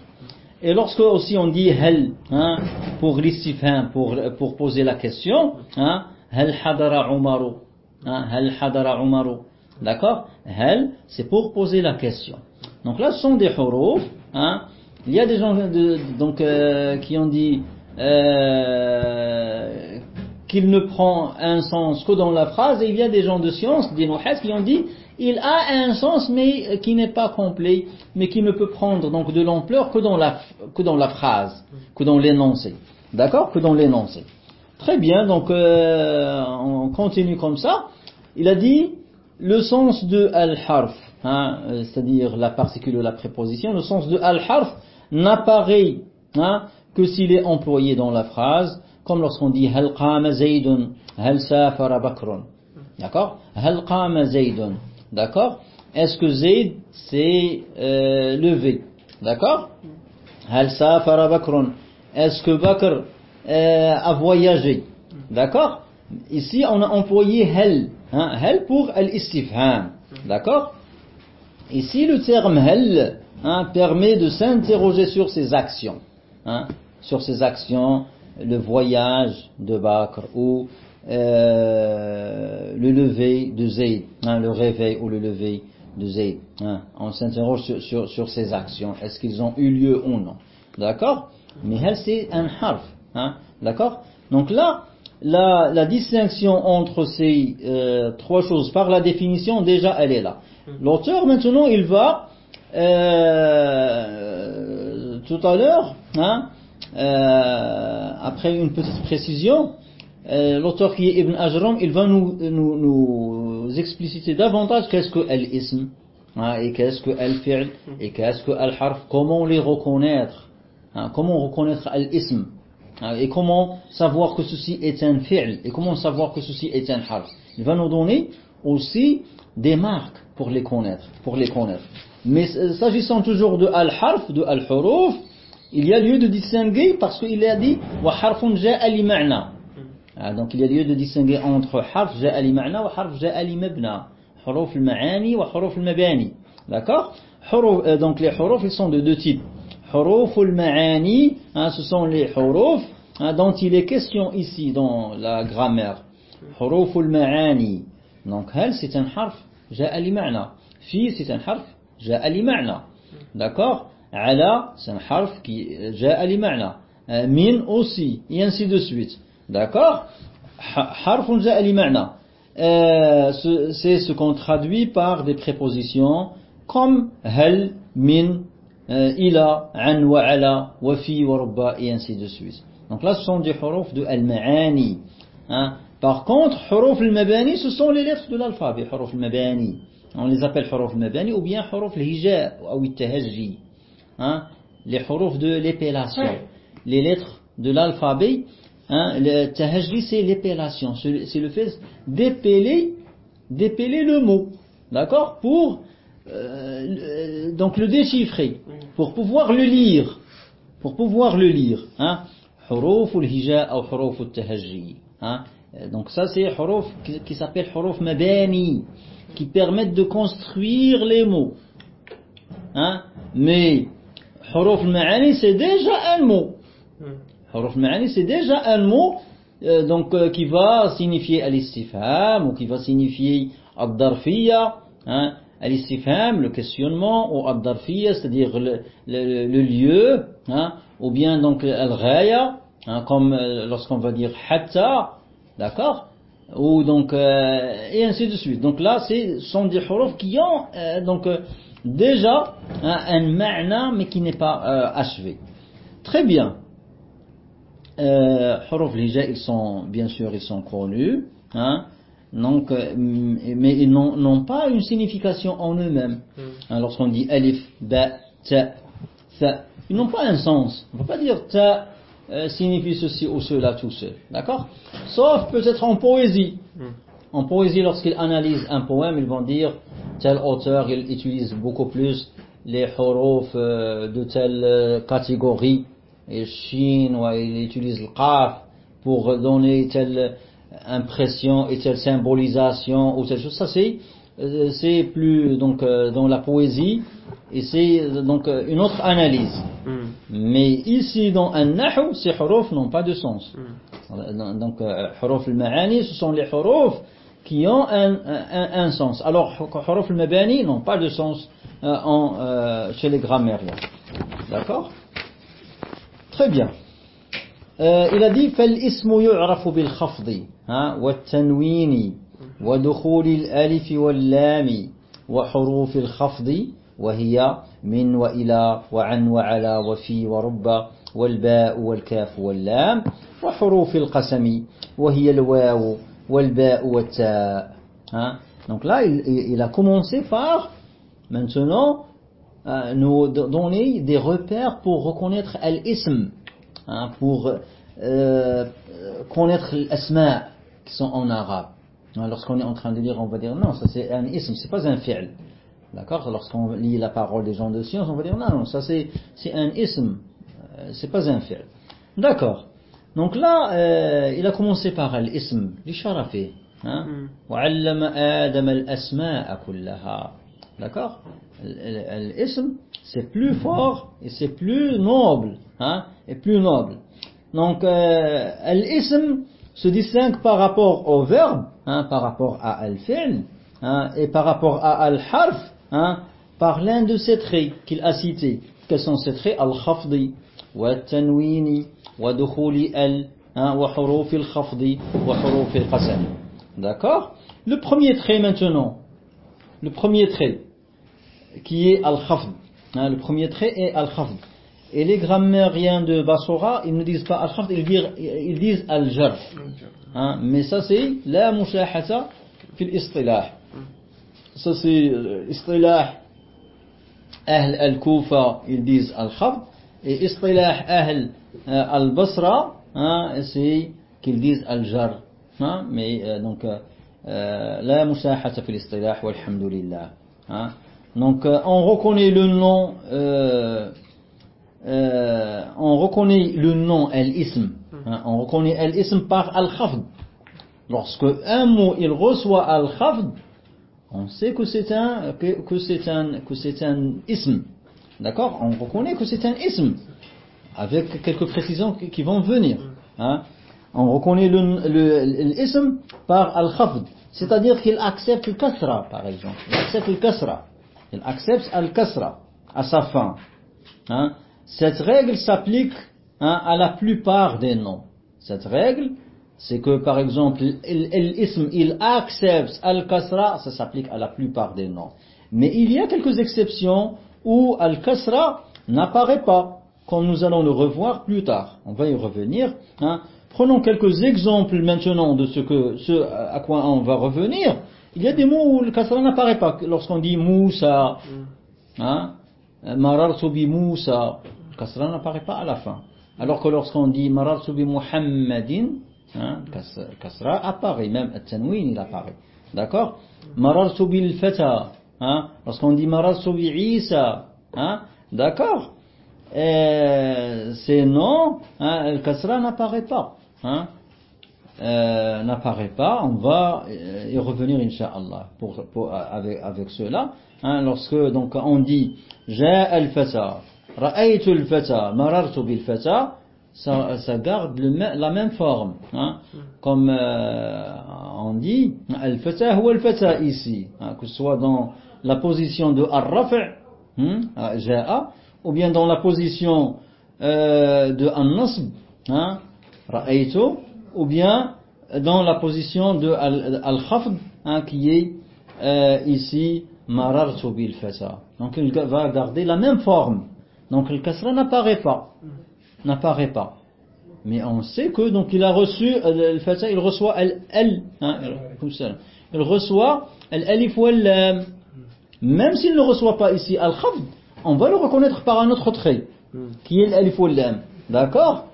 Et lorsque aussi on dit hel hein, pour l'istifham, pour pour poser la question, hein, hel hadara umaru, hel hadara umaru. D'accord Hel, c'est pour poser la question. Donc là, ce sont des huruf. Hein. Il y a des gens de, donc, euh, qui ont dit euh, qu'il ne prend un sens que dans la phrase, et il y a des gens de science, des muhas, qui ont dit il a un sens, mais qui n'est pas complet, mais qui ne peut prendre donc de l'ampleur que dans la que dans la phrase, que dans l'énoncé. D'accord? Que dans l'énoncé. Très bien, donc euh, on continue comme ça. Il a dit le sens de al-harf, hein, c'est-à-dire la particule ou la préposition, le sens de al-harf n'apparaît hein, que s'il est employé dans la phrase, comme lorsqu'on dit hal qama zaydun, hal safara bakrun. D'accord? Hal qama. D'accord? Est-ce que Zayd s'est euh, levé? D'accord? Hal safara bakrun. Est-ce que Bakr euh, a voyagé D'accord? Ici, on a employé hel, hein, hel pour al-istifham. D'accord? Ici, le terme hel hein, permet de s'interroger sur ses actions. Hein, sur ses actions, le voyage de Bakr ou euh, le lever de Zayd, hein, le réveil ou le lever de Zayd. On s'interroge sur, sur, sur, ces actions. Est-ce qu'ils ont eu lieu ou non? D'accord? Mais hel, c'est un harf. Hein, D'accord? Donc là, la, la, distinction entre ces euh, trois choses par la définition, déjà, elle est là. Hmm. L'auteur, maintenant, il va, euh, tout à l'heure, hein, euh, après une petite précision, l'auteur qui est Ibn Ajram, il va nous, nous, nous expliciter davantage qu'est-ce que al-ism, hein, et qu'est-ce que al-fi'l, et qu'est-ce que al-harf, comment les reconnaître, hein, comment reconnaître al-ism. Ah, et comment savoir que ceci est un fi'l et comment savoir que ceci est un harf. Il va nous donner aussi des marques pour les connaître, pour les connaître. Mais euh, s'agissant toujours de al-harf, de al-huruf, il y a lieu de distinguer parce qu'il a dit wa harfun ja'a ma'na. Ah, donc il y a lieu de distinguer entre harf ja'a li ma'na wa harf ja'a li mabna. Huruf al-ma'ani wa huruf al-mabani. D'accord? Euh, Donc les huruf ils sont de deux types. Huruf al-ma'ani, hein, ce sont les huruf hein, dont il est question ici dans la grammaire. Huruf al-ma'ani. Donc hal c'est un harf ja'a li ma'na. Fi c'est un harf ja'a li ma'na. D'accord? Ala c'est un harf qui ja'a li ma'na. Min aussi et ainsi de suite. D'accord? Harf ja'a li ma'na. Euh, c'est ce qu'on traduit par des prépositions comme hal, min, euh, ila, an wa ala, wa fi wa rabba et ainsi de suite. Donc là ce sont des huruf de al-ma'ani. Hein? Par contre, huruf al-mabani ce sont les lettres de l'alphabet, huruf al-mabani. On les appelle huruf al-mabani ou bien huruf al-hija ou al-tahajji. Hein? Les huruf de l'épellation. Les lettres de l'alphabet, hein, le tahajri c'est l'épellation, c'est le fait d'épeler, d'épeler le mot, d'accord, pour euh, donc le déchiffrer, pour pouvoir le lire, pour pouvoir le lire. Hein. Hein. Euh, donc ça c'est huruf qui, qui s'appelle huruf mabani, qui permettent de construire les mots. Hein. Mais huruf maani c'est déjà un mot. Huruf maani c'est déjà un mot euh, donc qui va signifier al-istifham ou qui va signifier ad-darfiya. Hein al-istifham le questionnement ou ad-darfiyya c'est-à-dire le, lieu hein, ou bien donc al-ghaya Hein, comme euh, lorsqu'on va dire hatta, d'accord Ou donc, euh, et ainsi de suite. Donc là, ce sont des huruf qui ont euh, donc, déjà hein, un ma'na, mais qui n'est pas achevé. Très bien. Euh, huruf lija, ils sont, bien sûr, ils sont connus. Hein, donc, euh, mais ils n'ont pas une signification en eux-mêmes. Hein, Lorsqu'on dit alif, ba, ta, tha, ils n'ont pas un sens. On ne peut pas dire ta euh, signifie ceci ou cela tout seul. D'accord? Sauf peut-être en poésie. En poésie, lorsqu'ils analysent un poème, ils vont dire tel auteur, il utilise beaucoup plus les huruf euh, de telle catégorie. Et Shin, ouais, il utilise le qaf pour donner telle impression et telle symbolisation ou telle chose. Ça, c'est euh, c'est plus donc euh, dans la poésie et c'est euh, donc une autre analyse. Mais ici dans un nahu, ces huruf n'ont pas de sens. Euh, Donc huruf al-ma'ani, ce sont les huruf qui ont un, un, un sens. Alors huruf al-mabani n'ont pas de sens euh, en, euh, chez les grammairiens. D'accord? Très bien. Il a dit فالاسم يعرف بالخفض والتنوين ودخول الألف واللام وحروف الخفض وهي من وإلى وعن وعلى وفي ورب والباء والكاف واللام وحروف القسم وهي الواو والباء والتاء hein Donc là, il, il a commencé par maintenant euh, nous donner des repères pour reconnaître al-ism, hein, pour euh, connaître l'asma qui sont en arabe. Lorsqu'on est en train de lire, on va dire non, ça c'est un ism, c'est pas un fi'l. D'accord Lorsqu'on lit la parole des gens de science, on va dire non, non, ça c'est c'est un ism, euh, c'est pas un fi'l. D'accord. Donc là, euh, il a commencé par l'ism, l'isharafi. Hein? وعلم آدم الأسماء كلها. D'accord L'ism, c'est plus fort et c'est plus noble. Hein? Et plus noble. Donc, euh, l'ism se distingue par rapport au verbe, hein, par rapport à al-fi'l, hein, et par rapport à al-harf, hein, par l'un de ces traits qu'il a cités. Quels sont ces traits? Al-khafdi, wa tanwini, wa dukhuli al, wa hurufi al-khafdi, wa hurufi al-qasam. D'accord? Le premier trait maintenant, le premier trait, qui est al-khafd. Hein, le premier trait est al-khafd. Et les grammairiens de Basora, ils ne disent pas al-khafd, ils disent, disent al-jar. Hein, mais ça c'est la mushahata fil istilah. Ça c'est euh, istilah Ahl al-Kufa, ils disent al-khafd. Et istilah Ahl euh, al-Basra, c'est qu'ils disent al-jar. Hein, mais euh, donc euh, la mushahata fil istilah walhamdulillah. Hein. Donc euh, on reconnaît le nom euh, euh, on reconnaît le nom al-ism. Hein, on reconnaît al-ism par al-khafd. Lorsque un mot il reçoit al-khafd on sait que c'est un que, que c'est un que c'est un ism. D'accord? On reconnaît que c'est un ism avec quelques précisions qui, qui vont venir. Hein. on reconnaît le, le, l'ism par al-khafd. C'est-à-dire qu'il accepte le kasra par exemple. Il accepte le kasra il accepte al-kasra à sa fin. Hein? Cette règle s'applique hein, à la plupart des noms. Cette règle, c'est que par exemple, il accepte al-kasra, ça s'applique à la plupart des noms. Mais il y a quelques exceptions où al-kasra n'apparaît pas, comme nous allons le revoir plus tard. On va y revenir. Hein. Prenons quelques exemples maintenant de ce à quoi on va revenir. Il y a des mots où le kasra n'apparaît pas. Lorsqu'on dit Moussa, hein, Marartu bi Moussa, le kasra n'apparaît pas à la fin. Alors que lorsqu'on dit marartu bi Muhammadin, hein, kas- kasra apparaît, même at-tanwin il apparaît. D'accord? Marartu bil fata, hein, lorsqu'on dit marartu bi Isa, hein, d'accord? Ces noms, hein, le kasra n'apparaît pas. Hein? Euh, n'apparaît pas, on va euh, y revenir Inch'Allah pour, avec, cela. Hein, lorsque donc on dit Jaa al-fata, ra'aytu al-fata, marartu bil-fata, ça, ça garde la même forme. Hein, comme euh, on dit al-fata ou al-fata ici, hein, que ce soit dans la position de ar-raf' Jaa, ou bien dans la position de an-nasb, ra'aytu, ou bien dans la position de al- al-khafd hein, qui est euh, ici marartu bil fata. Donc il va garder la même forme. Donc le kasra n'apparaît pas. N'apparaît pas. Mais on sait que donc il a reçu euh, le fata, il reçoit al al hein, ça. il reçoit al alif wal. Même s'il ne reçoit pas ici al khafd, on va le reconnaître par un autre trait qui est l'alif wal lam. D'accord?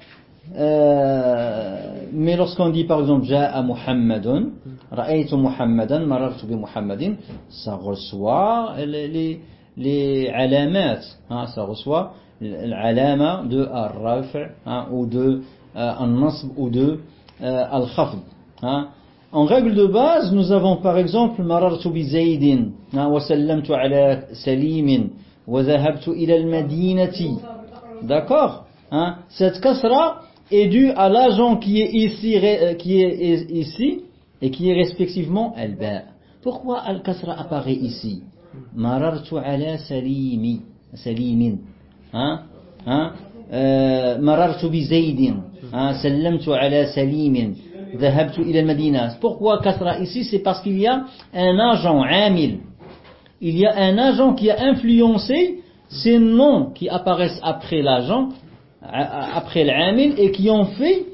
Euh, mais lorsqu'on dit par exemple Ja'a Muhammadun, Ra'aytu Muhammadan, Marartu bi Muhammadin, ça reçoit les, les, les alamat, hein, ça reçoit l'alama de al-raf' hein, ou de euh, al-nasb ou de euh, al-khafd. Hein. En règle de base, nous avons par exemple Marartu bi Zaydin, hein, wa sallamtu ala Salimin, wa dhahabtu ila al-Madinati. D'accord hein? Cette kasra est due à l'agent qui est ici euh, qui est ici et qui est respectivement al-ba. Pourquoi al-kasra apparaît ici? Marartu ala salimi salimin. Hein? Hein? Euh, marartu bi zaydin. Hein? Sallamtu ala salimin. Dhahabtu ila al-Madina. Pourquoi kasra ici? C'est parce qu'il y a un agent amil. Il y a un agent qui a influencé ces noms qui apparaissent après l'agent après l'amil, et qui ont fait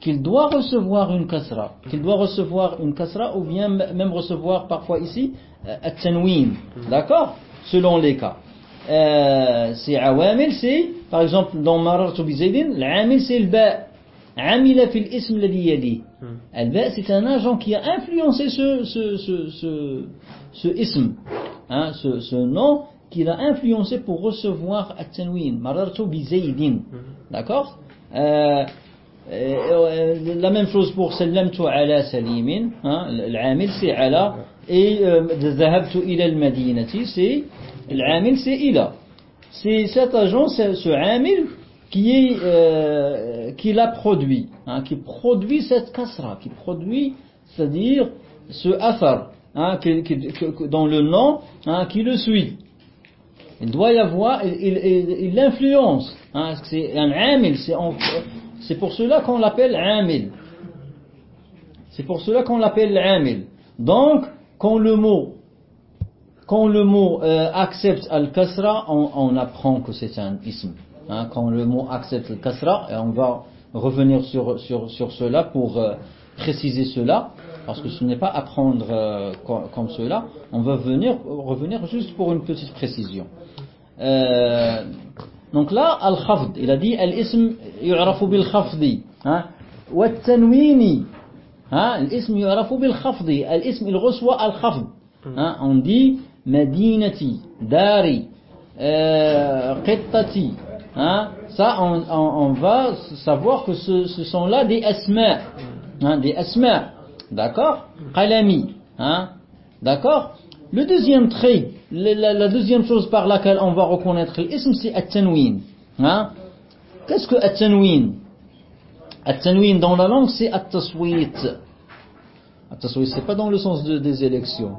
qu'il doit recevoir une kasra, qu'il doit recevoir une kasra ou bien même recevoir parfois ici euh, at-tanwin, d'accord? Selon les cas. Euh, c'est awamil, c'est par exemple dans marartu bi zaydin, l'amil c'est le ba. Amila fil ism ladhi yali. Al-ba c'est un agent qui a influencé ce ce ce ce, ce ism, hein, ce, ce nom qu'il a influencé pour recevoir at-tanwin. Marartu bi zaydin. D'accord? Euh, euh, la même chose pour sallamtu ala salimin, hein, l'amil c'est ala, et euh, dhahabtu ila al-madinati, c'est l'amil c'est ila. C'est cet agent, ce amil qui est euh, qui l'a produit, hein, qui produit cette kasra, qui produit, c'est-à-dire ce athar, hein, qui- qui- que- dans le nom, hein, qui le suit. Il doit y avoir, il, l'influence. Hein, c'est un amil, c'est pour cela qu'on l'appelle amil. C'est pour cela qu'on l'appelle amil. Donc, quand le mot, quand le mot euh, accepte al-kasra, on, on apprend que c'est un ism. Hein, quand le mot accepte al-kasra, et on va revenir sur, sur, sur cela pour euh, préciser cela, parce que ce n'est pas apprendre euh, comme, comme cela, on va venir, revenir juste pour une petite précision. Euh, donc là, al-khafd, il a dit al-ism yu'rafu bil-khafdi, hein, wa tanwini, hein, l'ism yu'rafu bil-khafdi, al-ism il reçoit al-khafd, hein, on dit madinati, dari, euh, qittati, hein, ça on, va savoir que ce, sont là des asma, des asma, D'accord Qalami. Hein D'accord Le deuxième trait, la, deuxième chose par laquelle on va reconnaître l'ism, c'est At-Tanwin. Hein Qu'est-ce que At-Tanwin At-Tanwin dans la langue, c'est At-Taswit. At-Taswit, c'est pas dans le sens des élections.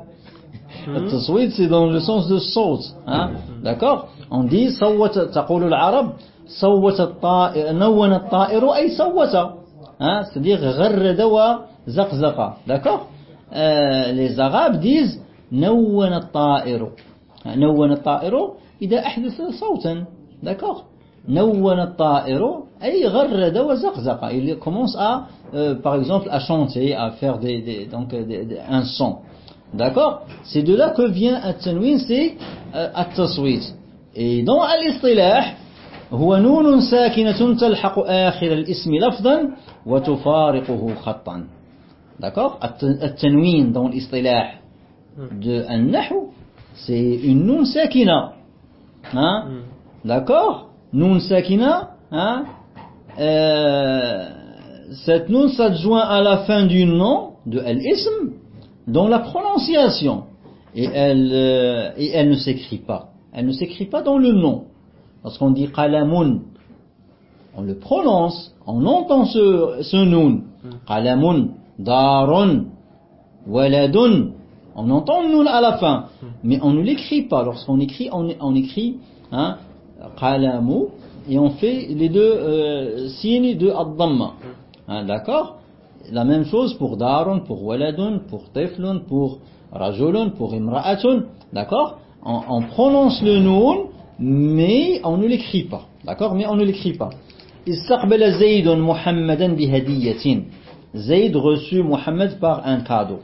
Hmm. At-Taswit, c'est dans le sens de sauce. Hein D'accord On dit Sawwat, taqoulou l'arabe, Sawwat at-ta'iru, ay sawwata. Hein C'est-à-dire, gharrada زقزقة. داكوغ؟ لي لزغاب ديز نون الطائر. نون الطائر إذا أحدث صوتا. داكوغ؟ نون الطائر أي غرد وزقزقة اللي كومونس أ par exemple à chanter à faire des, des donc des, des, un son. D'accord? C'est de là que vient At-Tanwin, c'est euh, At-Taswit. هو نون ساكنة تلحق آخر الاسم لفظا وتفارقه خطا. D'accord? At-tanwin dans l'istilah hmm. de an-nahw, c'est une nun sakina. Hein? Hmm. D'accord? Nun sakina, hein? Euh, cette nun s'adjoint à la fin du nom de al-ism dans la prononciation. Et elle euh, et elle ne s'écrit pas. Elle ne s'écrit pas dans le nom. Parce qu'on dit qalamun, on le prononce, on entend ce, ce nun, hmm. qalamun darun waladun on entend le noun à la fin mais on ne l'écrit pas lorsqu'on écrit on, on écrit hein, qalamu et on fait les deux euh, signes de ad-damma hein, d'accord la même chose pour darun pour waladun pour tiflun pour rajulun pour imra'atun d'accord on, on prononce le noun mais on ne l'écrit pas d'accord mais on ne l'écrit pas استقبل زيد محمدا بهدية Zayd reçut Mohammed par un cadeau.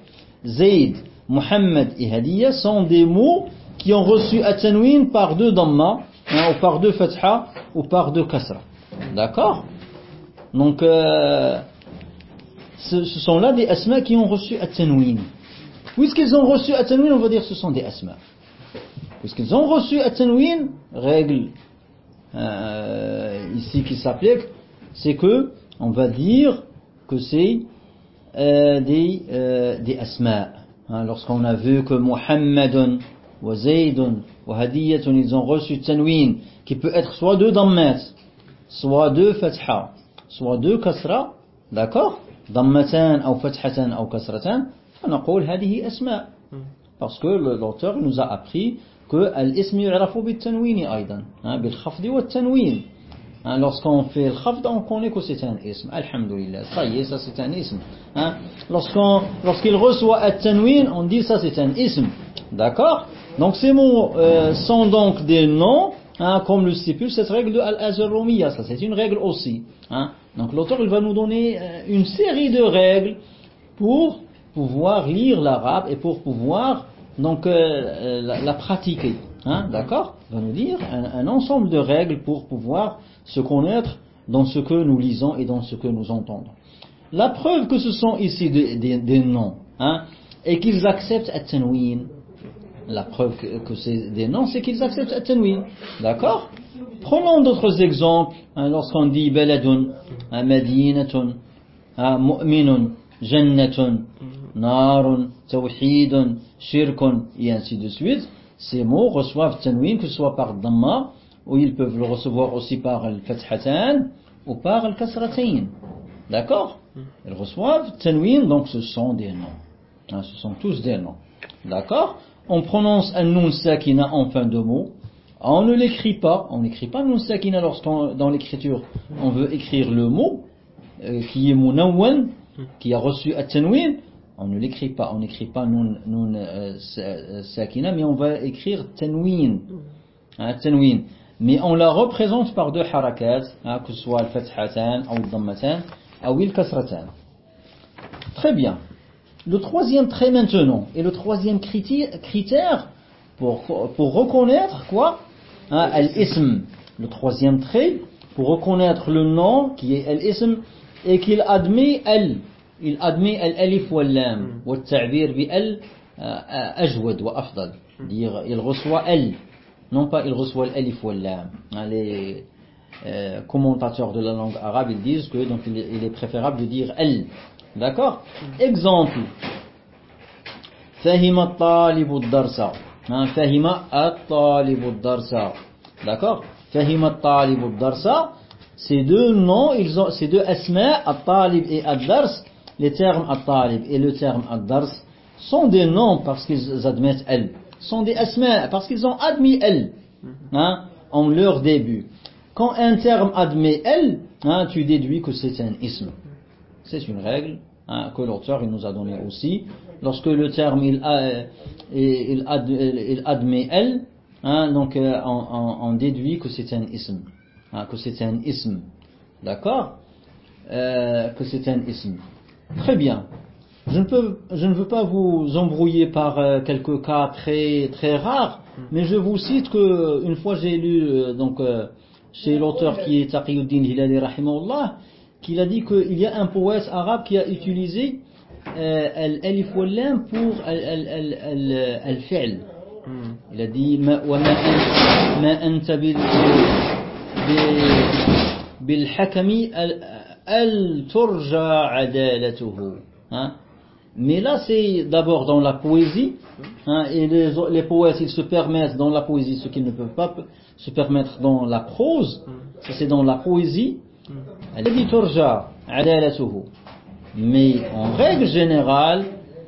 Zayd, Mohammed et Hadiya sont des mots qui ont reçu Atanwin par deux Dhamma, hein, ou par deux Fatha, ou par deux Kasra. D'accord? Donc, euh, ce, sont là des asma qui ont reçu Atanwin. Puisqu'ils ont reçu Atanwin, on va dire que ce sont des asma. Puisqu'ils ont reçu Atanwin, règle euh, ici qui s'applique, c'est que on va dire que c'est euh, des, euh, des asma. Lorsqu'on a vu que Muhammadun wa Zaydun wa Hadiyatun, ils ont reçu tanwin, qui peut être soit deux dammat, soit deux fatha, soit deux kasra, d'accord Dammatan ou fathatan ou kasratan, فنقول هذه أسماء parce que l'auteur nous a appris que الاسم يعرف بالتنوين أيضا بالخفض والتنوين Hein, Lorsqu'on fait le khafd, on connaît que c'est un ism. Alhamdulillah. Ça y est, ça c'est un ism. Hein? Lorsqu'il reçoit at-tanwin, on dit ça c'est un ism. D'accord? Donc ces mots euh, sont donc des noms, hein, comme le stipule cette règle de al-azarumiyya. Ça c'est une règle aussi. Donc l'auteur il va nous donner euh, une série de règles pour pouvoir lire l'arabe et pour pouvoir donc euh, la, pratiquer. D'accord? Il va nous dire un, ensemble de règles pour pouvoir se connaître dans ce que nous lisons et dans ce que nous entendons. La preuve que ce sont ici des, noms hein, et qu'ils acceptent at-tanwin, la preuve que, que c'est des noms, c'est qu'ils acceptent at-tanwin. D'accord? Prenons d'autres exemples. Hein, Lorsqu'on dit baladun, hein, madinatun, hein, mu'minun, jannatun, narun, tawhidun, shirkun, et ainsi de suite. Ces mots reçoivent tanwin, que ce soit par dhamma, ou ils peuvent le recevoir aussi par le fathatan, ou par le kasratain. D'accord Ils reçoivent tanwin, donc ce sont des noms. Hein, ce sont tous des noms. D'accord On prononce un nun sakina en fin de mot. On ne l'écrit pas. On n'écrit pas nun sakina lorsqu'on, dans l'écriture, on veut écrire le mot, euh, qui est munawwan, qui a reçu at-tanwin. On ne l'écrit pas, on n'écrit pas nun, nun euh, sakina, mais on va écrire tanwin. Hein, tanwin. Mais on la représente par deux harakat, hein, que ce soit le fathatan, ou le dammatan, ou le kasratan. Très bien. Le troisième trait maintenant, et le troisième critère pour, pour reconnaître quoi hein, Al-ism. Le troisième trait, pour reconnaître le nom qui est al-ism, et qu'il admet al. Il admet al-alif wal-lam, wa ta'bir bi al ajwad wa afdal. Dire, il reçoit al. Non pas il reçoit l'alif ou l'am. Hein, les euh, commentateurs de la langue arabe, ils disent que donc il, est préférable de dire al. D'accord? Exemple. Fahima talibu darsa. Hein, Fahima at-talibu darsa. D'accord? Fahima talibu darsa. Ces deux noms, ces deux asma, at-talib et ad-dars, les termes at-talib et le terme ad-dars sont des noms parce qu'ils admettent al sont des asma parce qu'ils ont admis elle hein, en leur début. Quand un terme admet elle, hein, tu déduis que c'est un ism. C'est une règle hein, que l'auteur nous a donnée aussi. Lorsque le terme il, a, il, ad, il admet elle, donc euh, on, on, on, déduit que c'est un ism. Hein, que c'est un ism. D'accord? Euh, Que c'est un ism. Très bien. Je ne, peux, je ne veux pas vous embrouiller par euh, quelques cas très très rares, mais je vous cite que une fois j'ai lu euh, donc euh, chez l'auteur qui est Taqiyuddin Hilali Rahimahullah, qu'il a dit qu'il y a un poète arabe qui a utilisé euh, al-alif wal-lam pour al-fi'l. Il a dit ma anta bil hakami al turja adalatuhu. Hein? Mais là, c'est d'abord dans la poésie, hein, et les, les, poètes, ils se permettent dans la poésie ce qu'ils ne peuvent pas se permettre dans la prose, ça c'est dans la poésie. Mais en règle générale,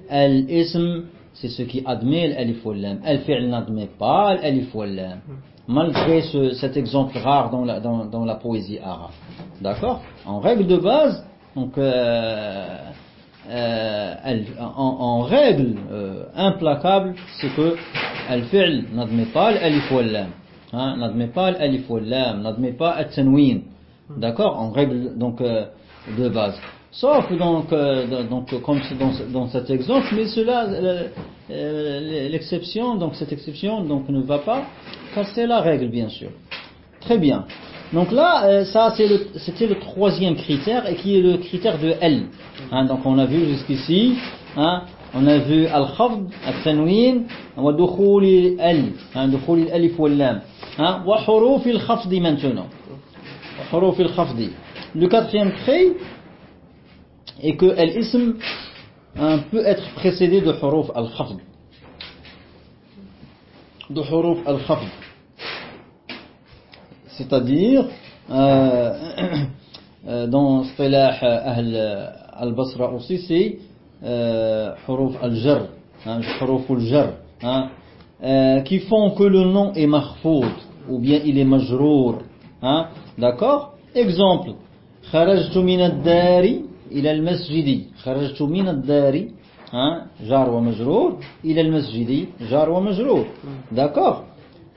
al-ism, c'est ce qui admet l'alif wal-lam. Al-fi'l n'admet pas l'alif wal-lam. Malgré ce, cet exemple rare dans la, dans, dans la poésie arabe. D'accord? En règle de base, donc, euh, euh, en, règle euh, implacable, c'est que al-fi'l n'admet pas l'alif wal-lam. Hein, n'admet pas l'alif wal-lam, n'admet pas al-tanwin. D'accord? En règle donc euh, de base. Sauf donc, donc comme dans, dans, cet exemple, mais cela, l'exception, donc cette exception donc ne va pas casser la règle, bien sûr. Très bien. Donc là, euh, ça c'était le, le, troisième critère et qui est le critère de L. Hein, donc on a vu jusqu'ici, hein, on a vu al-khafd, al-tanwin, wa dukhul al, hein, dukhul wal-lam, hein, wa huruf al-khafd maintenant. Huruf al-khafd. Le quatrième trait est que l'ism hein, peut être précédé de huruf al-khafd. De huruf al-khafd. c'est-à-dire euh, euh, dans Spilah Ahl al-Basra aussi c'est حروف الجر حروف الجر qui font que le nom est mahfoud ou bien il est majrour hein, d'accord exemple خرجت من الدار إلى المسجد خرجت من الدار hein, جار ومجرور إلى المسجد جار ومجرور d'accord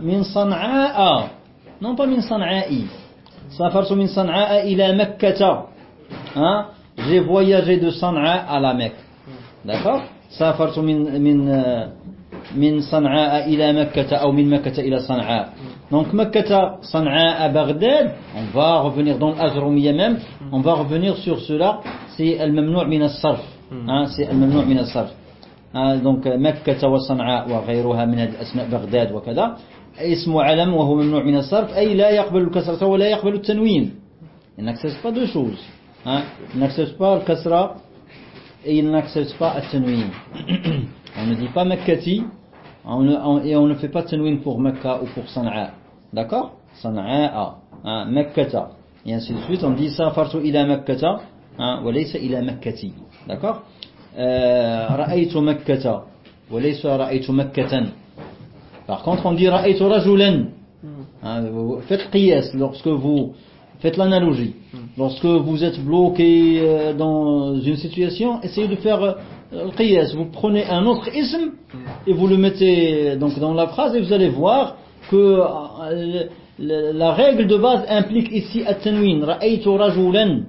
من صنعاء. Non pas من صنعاء. سافرت من صنعاء إلى مكة. جي voyagé دو صنعاء à مكة Mecque. سافرت من من من صنعاء إلى مكة أو من مكة إلى صنعاء donc مكة صنعاء بغداد on va revenir dans l'Azromi même. On va revenir sur cela. C'est الممنوع من الصرف c'est الممنوع من الصرف donc مكة وصنعاء وغيرها من الأسماء بغداد وكذا اسم علم وهو ممنوع من الصرف أي لا يقبل الكسرة ولا يقبل التنوين il n'accepte pas deux choses hein? il n'accepte pas le kasra et il n'accepte pas tanwin on ne dit pas Mekkati et on ne fait pas tanwin pour Mekka ou pour Sana'a d'accord Sana'a hein? Mekkata et ainsi de suite on dit safartu ila Mekkata hein? وليس إلى مكتي d'accord رأيت مكة وليس رأيت مكة Par contre, on dit رأيت رجلا Faites qiyas lorsque vous faites l'analogie. Lorsque vous êtes bloqué dans une situation, essayez de faire le qiyas. Vous prenez un autre ism et vous le mettez donc dans la phrase et vous allez voir que la règle de base implique ici at-tanwin. رأيت رجلا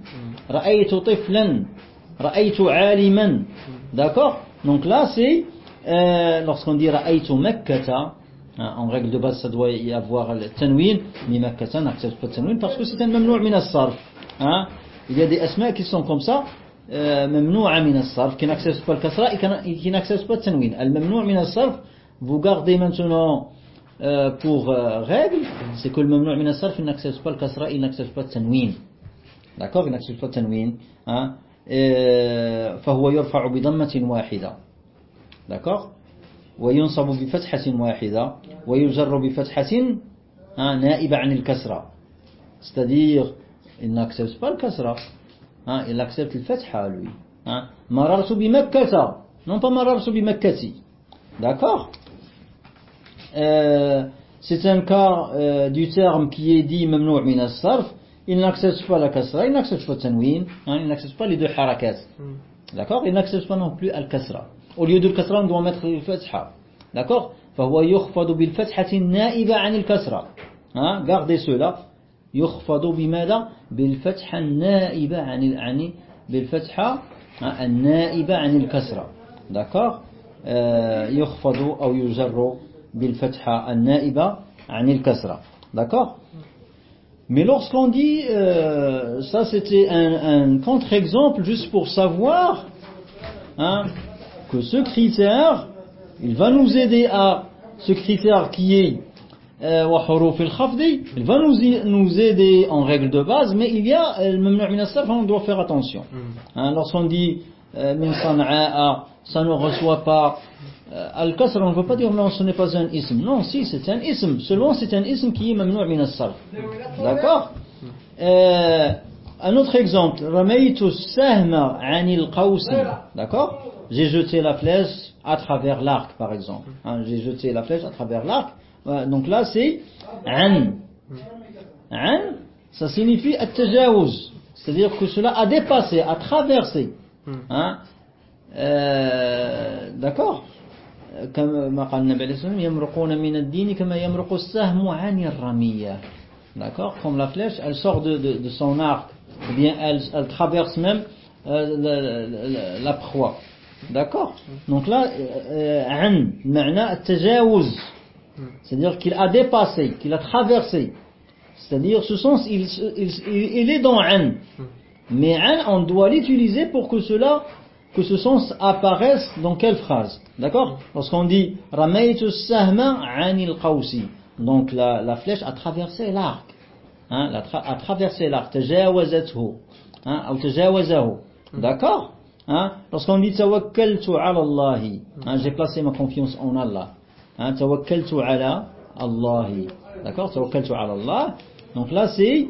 رأيت طفلا Ra'aytu aliman. D'accord Donc là, c'est euh, lorsqu'on dit Ra'aytu Makkata, en règle de base, ça doit y avoir le tanwin, mais Makkata n'accepte pas le tanwin parce que c'est un mamnou' min as-sarf. Il y a des asma qui sont comme ça, euh, mamnou'a min as-sarf, qui n'acceptent pas le kasra et qui n'acceptent pas le tanwin. Al-mamnou' min as-sarf, vous gardez maintenant euh, pour euh, règle, c'est que le mamnou' min as-sarf, n'accepte pas le kasra, il n'accepte pas le tanwin. D'accord Il n'accepte pas le tanwin. Hein آه، فهو يرفع بضمة واحدة. وينصب بفتحة واحدة. ويجر بفتحة نائبة عن الكسرة. استدير إن أكسبت بالكسرة إن أكسبت الفتحة مررت بمكة. نونطا مررت بمكة. داكوغ سي ان كا دو تيرم كي دي ممنوع من الصرف. Il n'accepte pas la kasra, il n'accepte pas le tanwin, hein, il n'accepte pas les deux harakat. D'accord Il n'accepte pas non plus al-kasra. Au lieu de al-kasra, on doit mettre le fatha. D'accord فهو يخفض بالفتحة النائبة عن الكسرة ها gardez cela يخفض بماذا بالفتحة النائبة عن عن بالفتحة النائبة عن الكسرة d'accord يخفض أو يجر بالفتحة النائبة عن الكسرة d'accord mais lorsqu'on dit euh, ça c'était un, un contre-exemple juste pour savoir hein, que ce critère il va nous aider à ce critère qui est euh, il va nous, nous aider en règle de base, mais il y a euh, le on doit faire attention. Mm. Hein, lorsqu'on dit euh, ça ne reçoit pas al-kasr, on ne veut pas dire non, ce n'est pas un ism. Non, si, c'est un ism. Seulement, c'est un ism qui est mamnu' min D'accord Un autre exemple, ramaytu sahma anil qawsi. D'accord J'ai jeté la flèche à travers l'arc, par exemple. Hein, j'ai jeté la flèche à travers l'arc. Donc là, c'est an. An, ça signifie at-tajawuz. C'est-à-dire que cela a dépassé, a traversé. Hein? Euh, D'accord comme ما قال النبي عليه الصلاة والسلام يمرقون من الدين كما يمرق السهم عن الرمية d'accord comme la flèche elle sort de, de, de son arc ou bien elle, elle traverse même euh, la, la, la proie D'accord Donc là, an, ma'na tajawuz. C'est-à-dire qu'il a dépassé, qu'il a traversé. C'est-à-dire ce sens, il, il, il, est dans an. Mais an, on doit l'utiliser pour que cela, que ce sens apparaisse dans quelle phrase D'accord? Lorsqu'on dit Ramaytu sahma anil qawsi. Donc la, flèche a traversé l'arc. Hein, a traversé l'arc. Tajawazathu. Hein, tajawazahu. D'accord? Hein? Lorsqu'on dit tawakkaltu ala Allah, hein, j'ai placé ma confiance en Allah. Hein, tawakkaltu ala Allah. D'accord? Tawakkaltu ala Allah. Donc là, c'est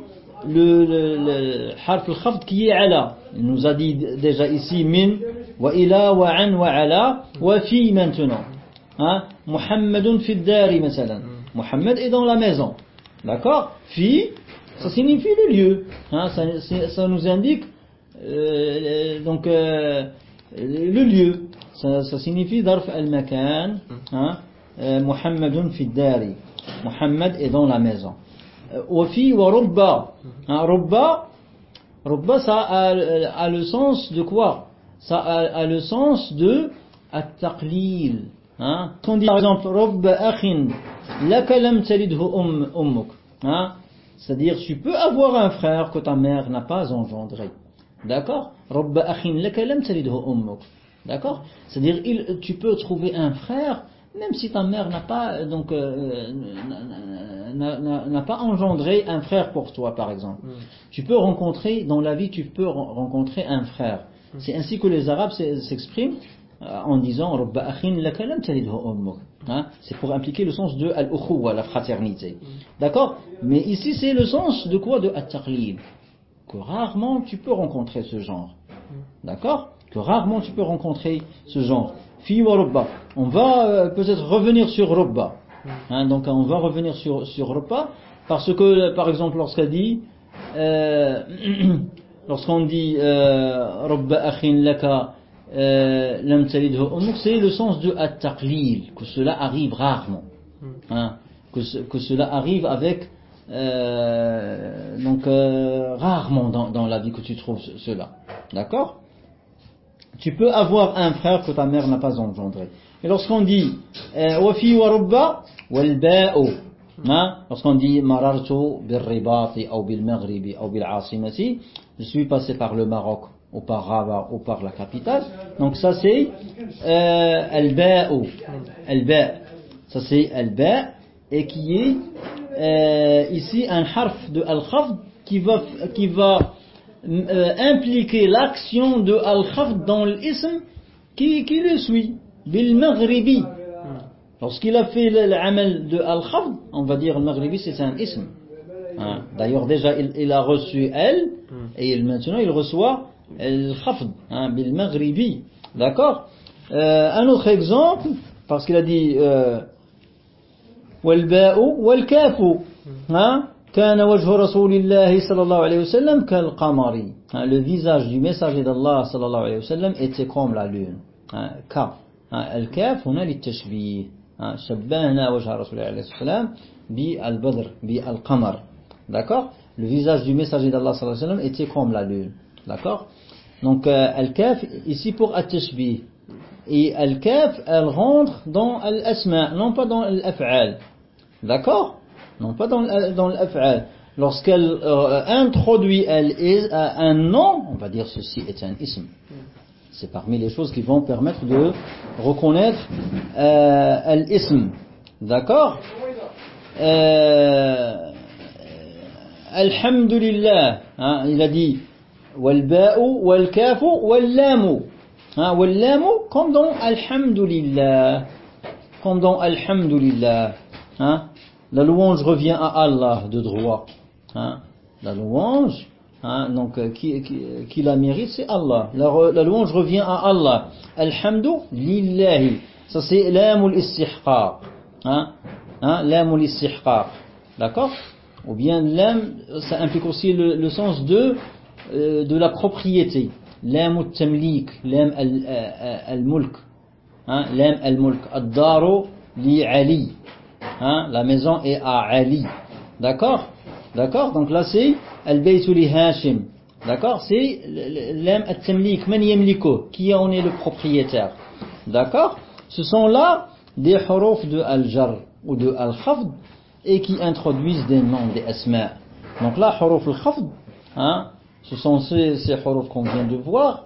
le, le, le qui est ala. Il nous a dit déjà ici min, wa ila, wa an, wa ala, wa fi maintenant. Hein? Muhammadun fi dari, مثلا. Muhammad est dans la maison. D'accord Fi, ça signifie le lieu. Hein? Ça, ça nous indique euh, donc euh, le lieu ça, ça signifie darf al-makan hein, euh, Muhammadun fi dari Muhammad est dans la maison Wafi wa rubba. Hein, rubba rubba ça a, a, le sens de quoi? Ça a, a le sens de at-taqlil. Hein quand on dit par exemple rubba akhin laka lam talidhu ummuk. Hein c'est-à-dire tu peux avoir un frère que ta mère n'a pas engendré. D'accord? D'accord? C'est-à-dire, tu peux trouver un frère, même si ta mère n'a pas, donc, euh, n'a pas engendré un frère pour toi, par exemple. Mm. Tu peux rencontrer, dans la vie, tu peux rencontrer un frère. Mm. C'est ainsi que les Arabes s'expriment euh, en disant hein? C'est pour impliquer le sens de al la fraternité. Mm. D'accord? Mais ici, c'est le sens de quoi? De at-taqlid que rarement tu peux rencontrer ce genre. D'accord? Que rarement tu peux rencontrer ce genre. Fi wa rubba. On va euh, peut-être revenir sur rubba. Hein, donc on va revenir sur, sur rubba parce que par exemple lorsqu'on dit euh, lorsqu'on dit euh, rubba akhin laka euh, lam talidhu c'est le sens de at-taqlil que cela arrive rarement. Hein, que, ce, que cela arrive avec euh, donc euh, rarement dans, dans, la vie que tu trouves cela. D'accord? Tu peux avoir un frère que ta mère n'a pas engendré. Et lorsqu'on dit euh, wafi wa rubba wal ba'u hein? lorsqu'on dit marartu bil ribati ou bil maghribi ou bil asimati je suis passé par le Maroc ou par Rabat ou par la capitale donc ça c'est euh, al ba'u al ba' ça c'est al ba' et qui est euh, ici un harf de al-khafd qui va, qui va euh, impliquer l'action de Al-Khafd dans l'ism qui, qui le suit, bil maghribi. Lorsqu'il a fait l'amal de Al-Khafd, on va dire le maghribi c'est un ism. Hein. D'ailleurs déjà il, a reçu elle et il, maintenant il reçoit Al-Khafd, hein, bil maghribi. D'accord? Euh, un autre exemple, parce qu'il a dit euh, wal ba'u wal. Hein? كان وجه رسول الله صلى الله عليه وسلم كالقمر. Le visage du messager d'Allah صلى الله عليه وسلم était comme la lune. كاف الكاف هنا للتشبيه شبهنا وجه رسول الله صلى الله عليه وسلم بالبدر بالقمر d'accord? Le visage du messager d'Allah صلى الله عليه وسلم était comme la lune. D'accord? Donc euh, الكاف ici pour التشبيه et الكاف elle rentre dans الاسماء non pas dans الافعال d'accord? non pas dans, euh, dans l'af'al. Lorsqu'elle euh, introduit elle, euh, un nom, on va dire ceci est un ism. C'est parmi les choses qui vont permettre de reconnaître l'ism. D'accord? Euh, Alhamdulillah, hein, il a dit Walba'u, Walkafu, Wallamu. Hein, Wallamu, comme dans Alhamdulillah. Comme dans Alhamdulillah. Hein? La louange revient à Allah de droit hein, la louange Hein, donc, euh, qui, la mérite, c'est Allah. La, louange revient à Allah. Alhamdu lillahi. Ça, c'est l'amul istihqaq. Hein, l'amul istihqaq. D'accord? Ou bien l'am, ça implique aussi le, le sens de, euh, de la propriété. L'am tamlik, l'am al-mulk. Hein, l'am al-mulk. Ad-daru li Ali. Hein, la maison est à Ali. D'accord? D'accord? Donc là, c'est Al-Baytu li Hashim. D'accord? C'est l'am at-tamlik, man yamliko, qui en est le propriétaire. D'accord? Ce sont là des huruf de al-jar ou de al-khafd et qui introduisent des noms, des asma. Donc là, huruf al-khafd, hein, ce sont ces, ces qu'on vient de voir,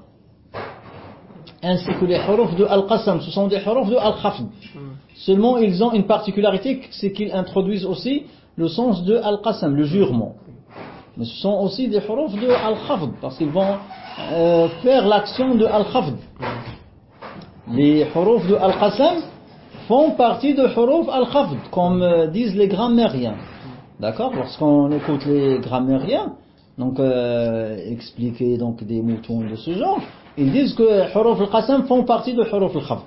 ainsi que les huruf de al-qasam, ce sont des huruf de al-khafd. Seulement, ils ont une particularité, c'est qu'ils introduisent aussi le sens de al-qasam, le jurement. Mais ce sont aussi des huruf de al-khafd, parce qu'ils vont euh, faire l'action de al-khafd. Les huruf de al-qasam font partie de huruf al-khafd, comme euh, disent les grammairiens. D'accord? Lorsqu'on écoute les grammairiens, donc euh, expliquer donc des moutons de ce genre, ils disent que huruf al-qasam font partie de huruf al-khafd.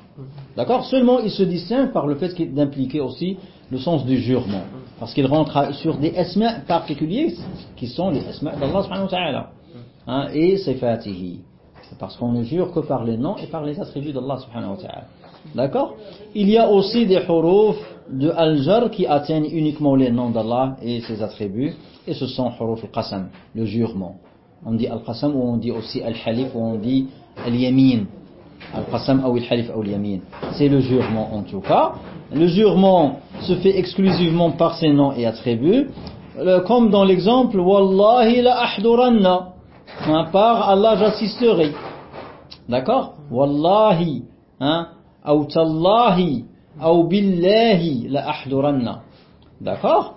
D'accord? Seulement ils se distinguent par le fait d'impliquer aussi le sens du jurement. Parce qu'il rentre sur des asma particuliers qui sont les asma d'Allah subhanahu wa ta'ala. Hein, et sifatihi. Parce qu'on ne jure que par les noms et par les attributs d'Allah subhanahu. D'accord? Il y a aussi des huruf de al-jar qui atteignent uniquement les noms d'Allah et ses attributs. Et ce sont huruf al-qasam, le jurement. On dit al-qasam ou on dit aussi al-halif ou on dit al-yamin. Al-qasam ou al-halif ou al-yamin. C'est le jurement en tout cas. Le jurement se fait exclusivement par ses noms et attributs, comme dans l'exemple Wallahi la ahduranna, hein, par Allah j'assisterai. D'accord? Wallahi, hein, ou tallahi, ou billahi la ahduranna. D'accord?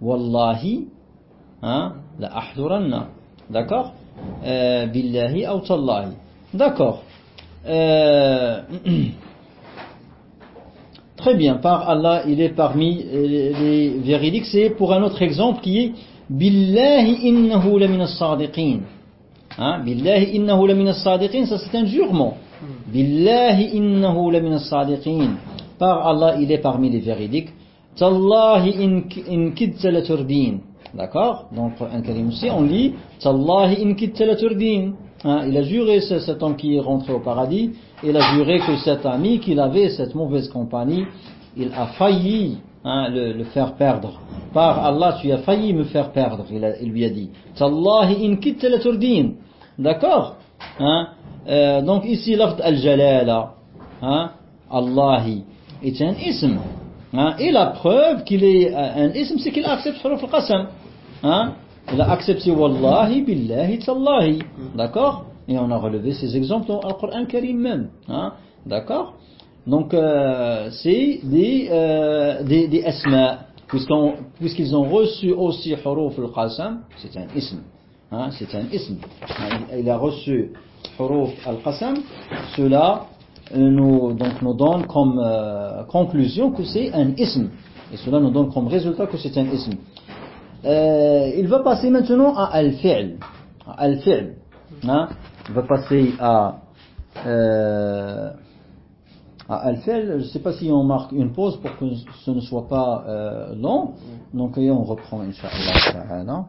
Wallahi, hein, la ahduranna. D'accord euh, Billahi ou tallahi. D'accord. Euh, Très bien, par Allah, il est parmi les véridiques. C'est pour un autre exemple qui est Billahi innahu lamina sadiqin. Hein? Billahi innahu lamina sadiqin, ça c'est un jurement. Billahi innahu lamina sadiqin. Par Allah, il est parmi les véridiques. Tallahi in kidta. D'accord Donc, un karim aussi, on lit Tallahi in la turdin. Hein? Il a juré, cet homme qui est rentré au paradis, il a juré que cet ami qu'il avait, cette mauvaise compagnie, il a failli hein, le, le, faire perdre. Par Allah, tu as failli me faire perdre, il, lui a dit. Tallahi in la turdin. D'accord hein? euh, Donc ici, l'afd al-jalala, hein? Allahi, est un ism. Hein? Et la preuve qu'il est euh, un ism, c'est qu'il accepte al-qasam. Hein? Il a accepté Wallahi, Billahi, Tallahi. D'accord? Et on a relevé ces exemples dans le Coran Karim même. Hein? D'accord? Donc, euh, c'est des, euh, des, des asma. Puisqu'ils ont reçu aussi Huruf al-Qasam, c'est un ism. Hein? C'est un ism. Il a reçu Huruf al-Qasam. Cela nous, donc, nous donne comme euh, conclusion que c'est un ism. Et cela nous donne comme résultat que c'est un ism. Euh, il va passer maintenant à al-fi'l. Al-fi'l. Hein? Il va passer à, euh, à Al-Fi'l. Je ne sais pas si on marque une pause pour que ce ne soit pas euh, long. Donc, on reprend, Inch'Allah.